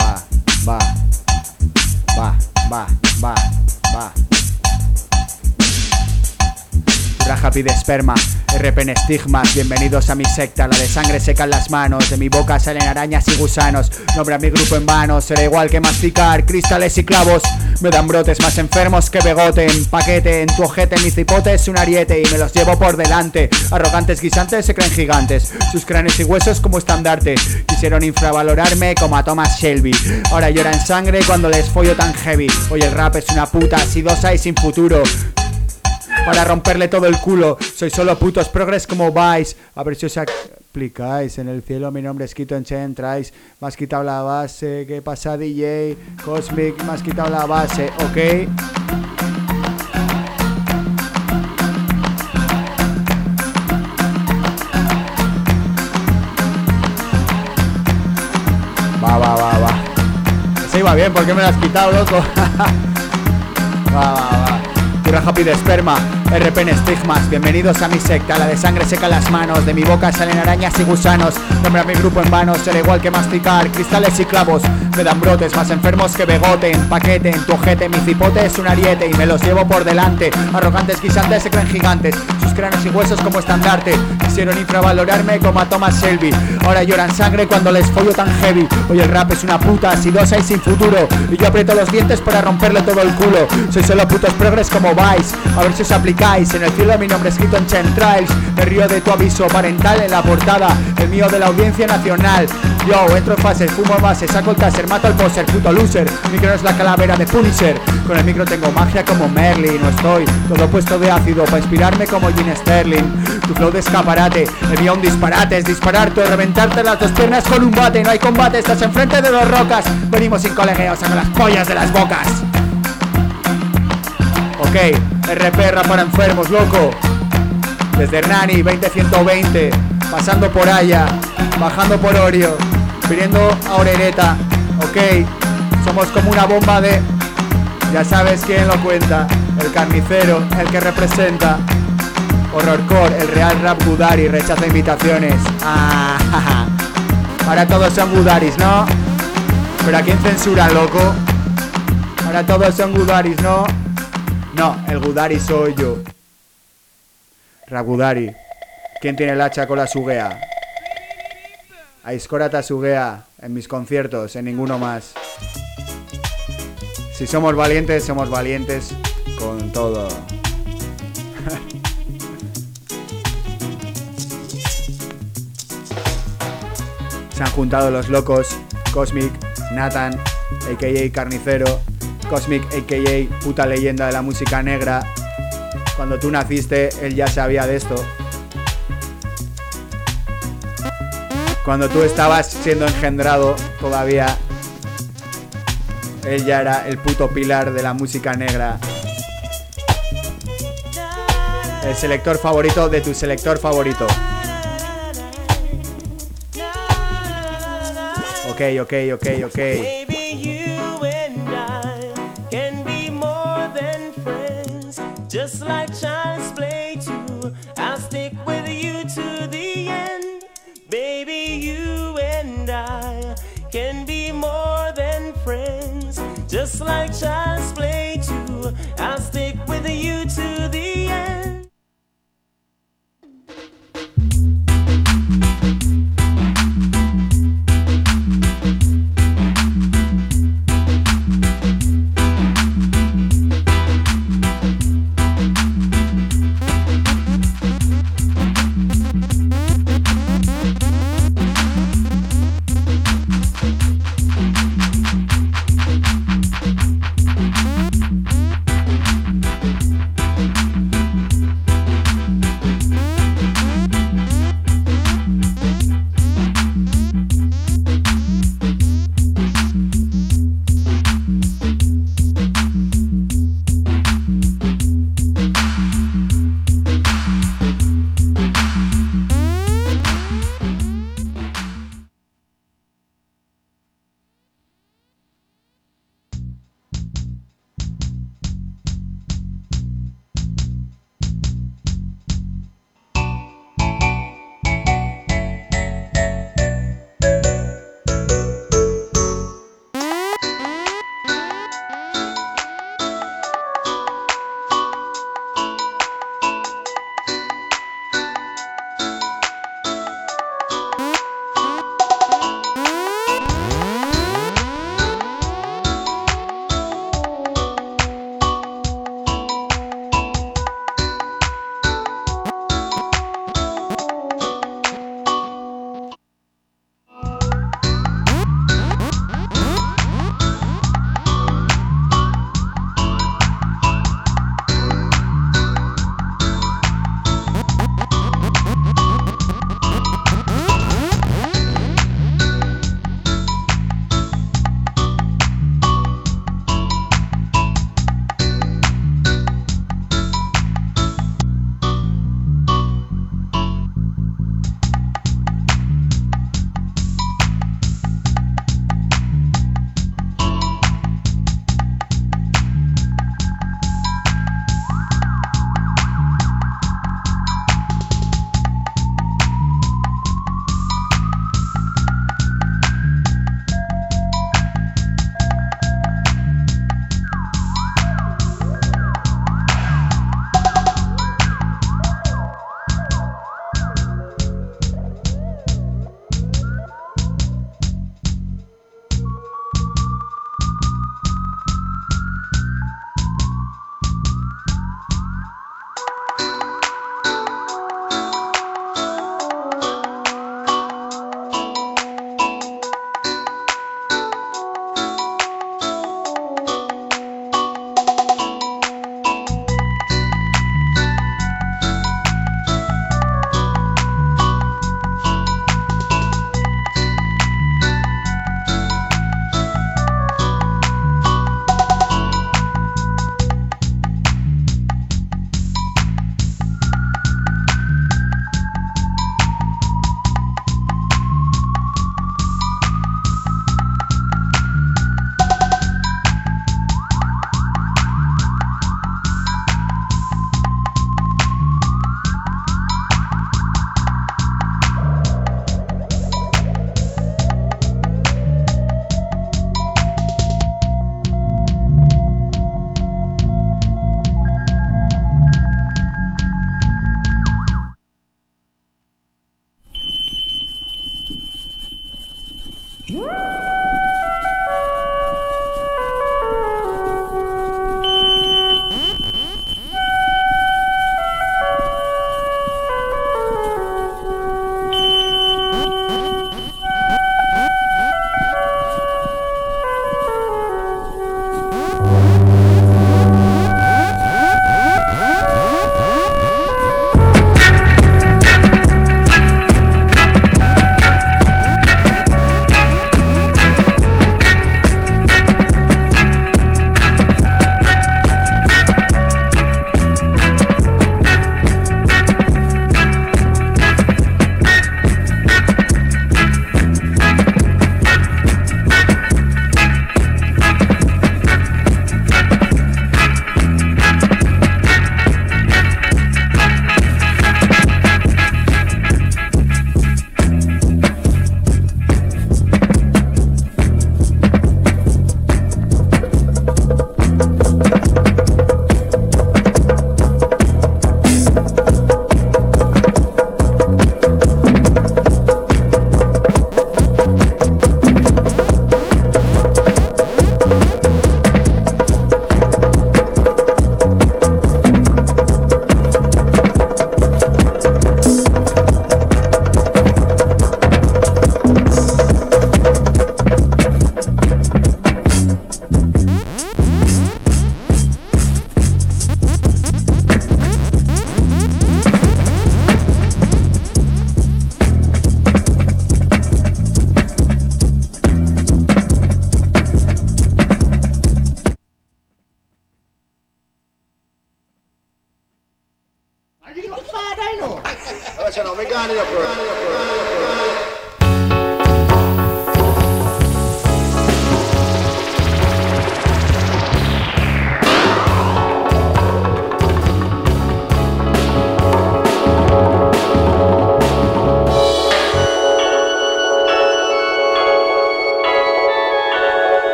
va, va. Va, va, va, va. Pura happy de esperma, RP en estigmas. Bienvenidos a mi secta, la de sangre seca en las manos. De mi boca salen arañas y gusanos. Nombra mi grupo en vano, será igual que masticar Cristales y clavos, me dan brotes más enfermos que begote. En paquete, en tu ojete, mi cipote es un ariete Y me los llevo por delante. Arrogantes guisantes se creen gigantes. Sus cráneos y huesos como estandarte. Quisieron infravalorarme como a Thomas Shelby. Ahora lloran sangre cuando les follo tan heavy. Hoy el rap es una puta sidosa y sin futuro para romperle todo el culo. Soy solo putos progres como vais. A ver si os aplicáis. En el cielo mi nombre es Quito en Entráis. Me has quitado la base. ¿Qué pasa, DJ? Cosmic, me has quitado la base, ¿ok? Va, va, va, va. Se iba bien, ¿por qué me lo has quitado, loco? [LAUGHS] va, va, va. Pura happy de esperma, RP en estigmas Bienvenidos a mi secta, la de sangre seca las manos. De mi boca salen arañas y gusanos. Nombra mi grupo en vano, será igual que masticar Cristales y clavos, me dan brotes Más enfermos que begote, en paquete En tu ojete, mi cipote es un ariete Y me los llevo por delante. Arrogantes guisantes se creen gigantes Sus cráneos y huesos como estandarte. Quisieron infravalorarme como a Thomas Shelby. Ahora lloran sangre cuando les follo tan heavy. Hoy el rap es una puta, asidosa y sin futuro. Y yo aprieto los dientes para romperle todo el culo. Soy solo putos progres como vais A ver si os aplicáis. En el cielo mi nombre escrito en Centrales Me río de tu aviso parental en la portada. El mío de la audiencia nacional Yo entro en fase, fumo base, saco el taser, mato al poser, puto loser. Micro es la calavera de Punisher Con el micro tengo magia como Merlin No estoy todo puesto de ácido Para inspirarme como Gene Sterling. Tu flow de escaparate, mío un disparate Es dispararte reventarte las dos piernas con un bate. No hay combate, estás enfrente de dos rocas. Venimos sin colegueos, saco las pollas de las bocas. Ok, RP para enfermos, loco. Desde Hernani, 20120, pasando por Haya, bajando por Orio, viniendo a Orereta. Ok, somos como una bomba de. Ya sabes quién lo cuenta. El carnicero, el que representa. Horrorcore, el real rap Gudari, rechaza invitaciones. Ah. Ahora todos son Gudaris, ¿no? Pero a quién censura, loco. Ahora todos son Gudaris, ¿no? No, el Gudari soy yo. Ragudari. ¿Quién tiene el hacha con la suguea? Aiskorata suguea en mis conciertos, en ninguno más. Si somos valientes, somos valientes con todo. [LAUGHS] Se han juntado los locos, Cosmic, Nathan, a.k.a. Carnicero, Cosmic, a.k.a. puta leyenda de la música negra. Cuando tú naciste, él ya sabía de esto. Cuando tú estabas siendo engendrado todavía, él ya era el puto pilar de la música negra. El selector favorito de tu selector favorito. ok, ok, ok. Maybe just like child's play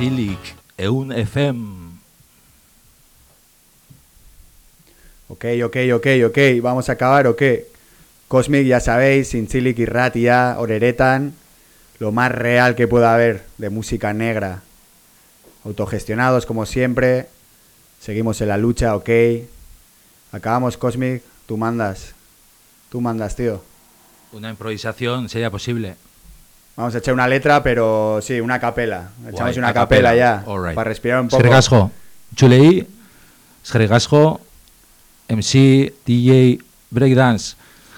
eun FM. Ok, ok, ok, ok, vamos a acabar, ok. Cosmic, ya sabéis, Sinchilik y Ratia, Oreretan, lo más real que pueda haber de música negra. Autogestionados como siempre, seguimos en la lucha, ok. Acabamos, Cosmic, tú mandas. Tú mandas, tío. Una improvisación sería posible. Vamos a echar una letra, pero sí, una capela. Echamos Guay, una a capela, ya, right. para respirar un poco. Eskerrik Txulei, eskerrik asko, MC, DJ, breakdance,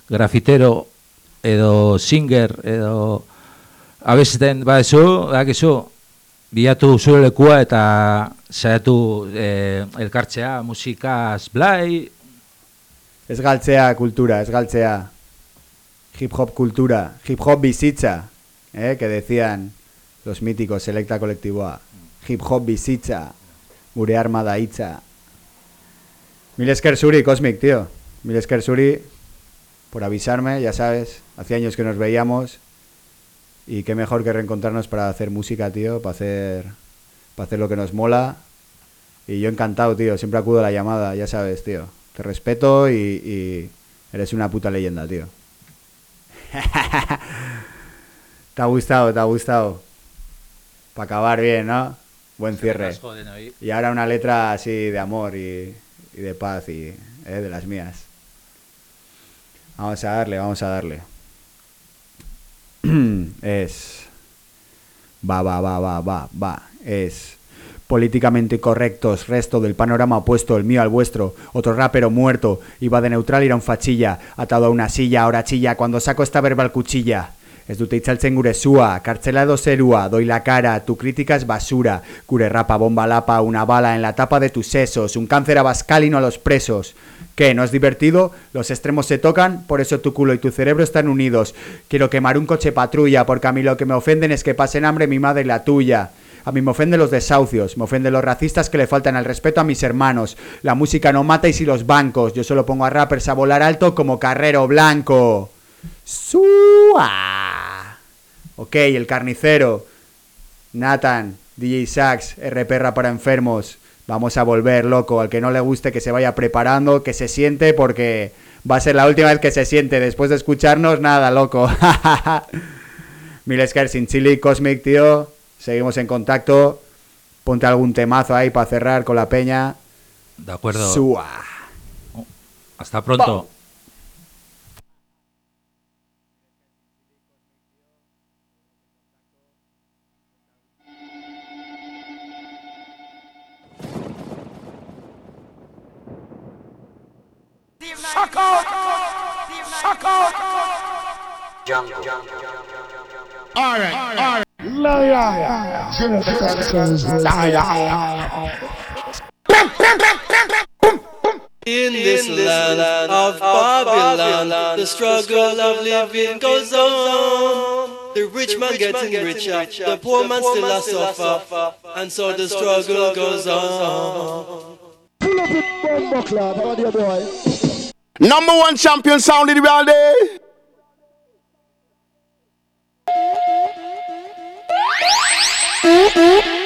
grafitero, edo singer, edo abesten badezu, badakizu, bilatu zure lekua eta saiatu eh, elkartzea musikaz blai, Ez galtzea kultura, ez galtzea hip hop cultura, hip hop bizitza, ¿eh? que decían los míticos Selecta Colectivoa. Hip hop bizitza, gure arma da hitza. Mil zuri, Cosmic, tío. Mil esker zuri por avisarme, ya sabes. Hace años que nos veíamos. Y qué mejor que reencontrarnos para hacer música, tío, para hacer, para hacer lo que nos mola. Y yo encantado, tío. Siempre acudo a la llamada, ya sabes, tío. Te respeto y, y eres una puta leyenda, tío. [LAUGHS] te ha gustado, te ha gustado. Para acabar bien, ¿no? Buen cierre. Y ahora una letra así de amor y, y de paz y eh, de las mías. Vamos a darle, vamos a darle. [CLEARS THROAT] es. Va, va, va, va, va, va. Es. Políticamente correctos, resto del panorama opuesto, el mío al vuestro. Otro rapero muerto, iba de neutral, era un fachilla. Atado a una silla, ahora chilla, cuando saco esta verbal cuchilla. Ez dute itzaltzen gure zua, kartzela edo zerua, doy la cara, tu crítica es basura. Gure rapa, bomba lapa, una bala en la tapa de tus sesos, un cáncer abascalino a los presos. ¿Qué? ¿No es divertido? Los extremos se tocan, por eso tu culo y tu cerebro están unidos. Quiero quemar un coche patrulla, porque a mí lo que me ofenden es que pasen hambre mi madre y la tuya. A mí me ofenden los desahucios, me ofenden los racistas que le faltan al respeto a mis hermanos. La música no mata y si los bancos. Yo solo pongo a rappers a volar alto como carrero blanco. ¡Sua! Ok, el carnicero. Nathan, DJ Sax, RP Rap para enfermos. Vamos a volver, loco. Al que no le guste que se vaya preparando, que se siente porque va a ser la última vez que se siente. Después de escucharnos, nada, loco. [LAUGHS] Milesker sin chili, Cosmic, tío. Seguimos en contacto. Ponte algún temazo ahí para cerrar con la peña. De acuerdo. Sua. Hasta pronto. Shock out. Shock out. All right. All right. In this land of Babylon, the struggle of living goes on. The rich man getting richer, the poor man still a suffer, and so the struggle goes on. Pull up it, bomb buckler. How are you, boy? Number one champion sounded all day. Mm-mm.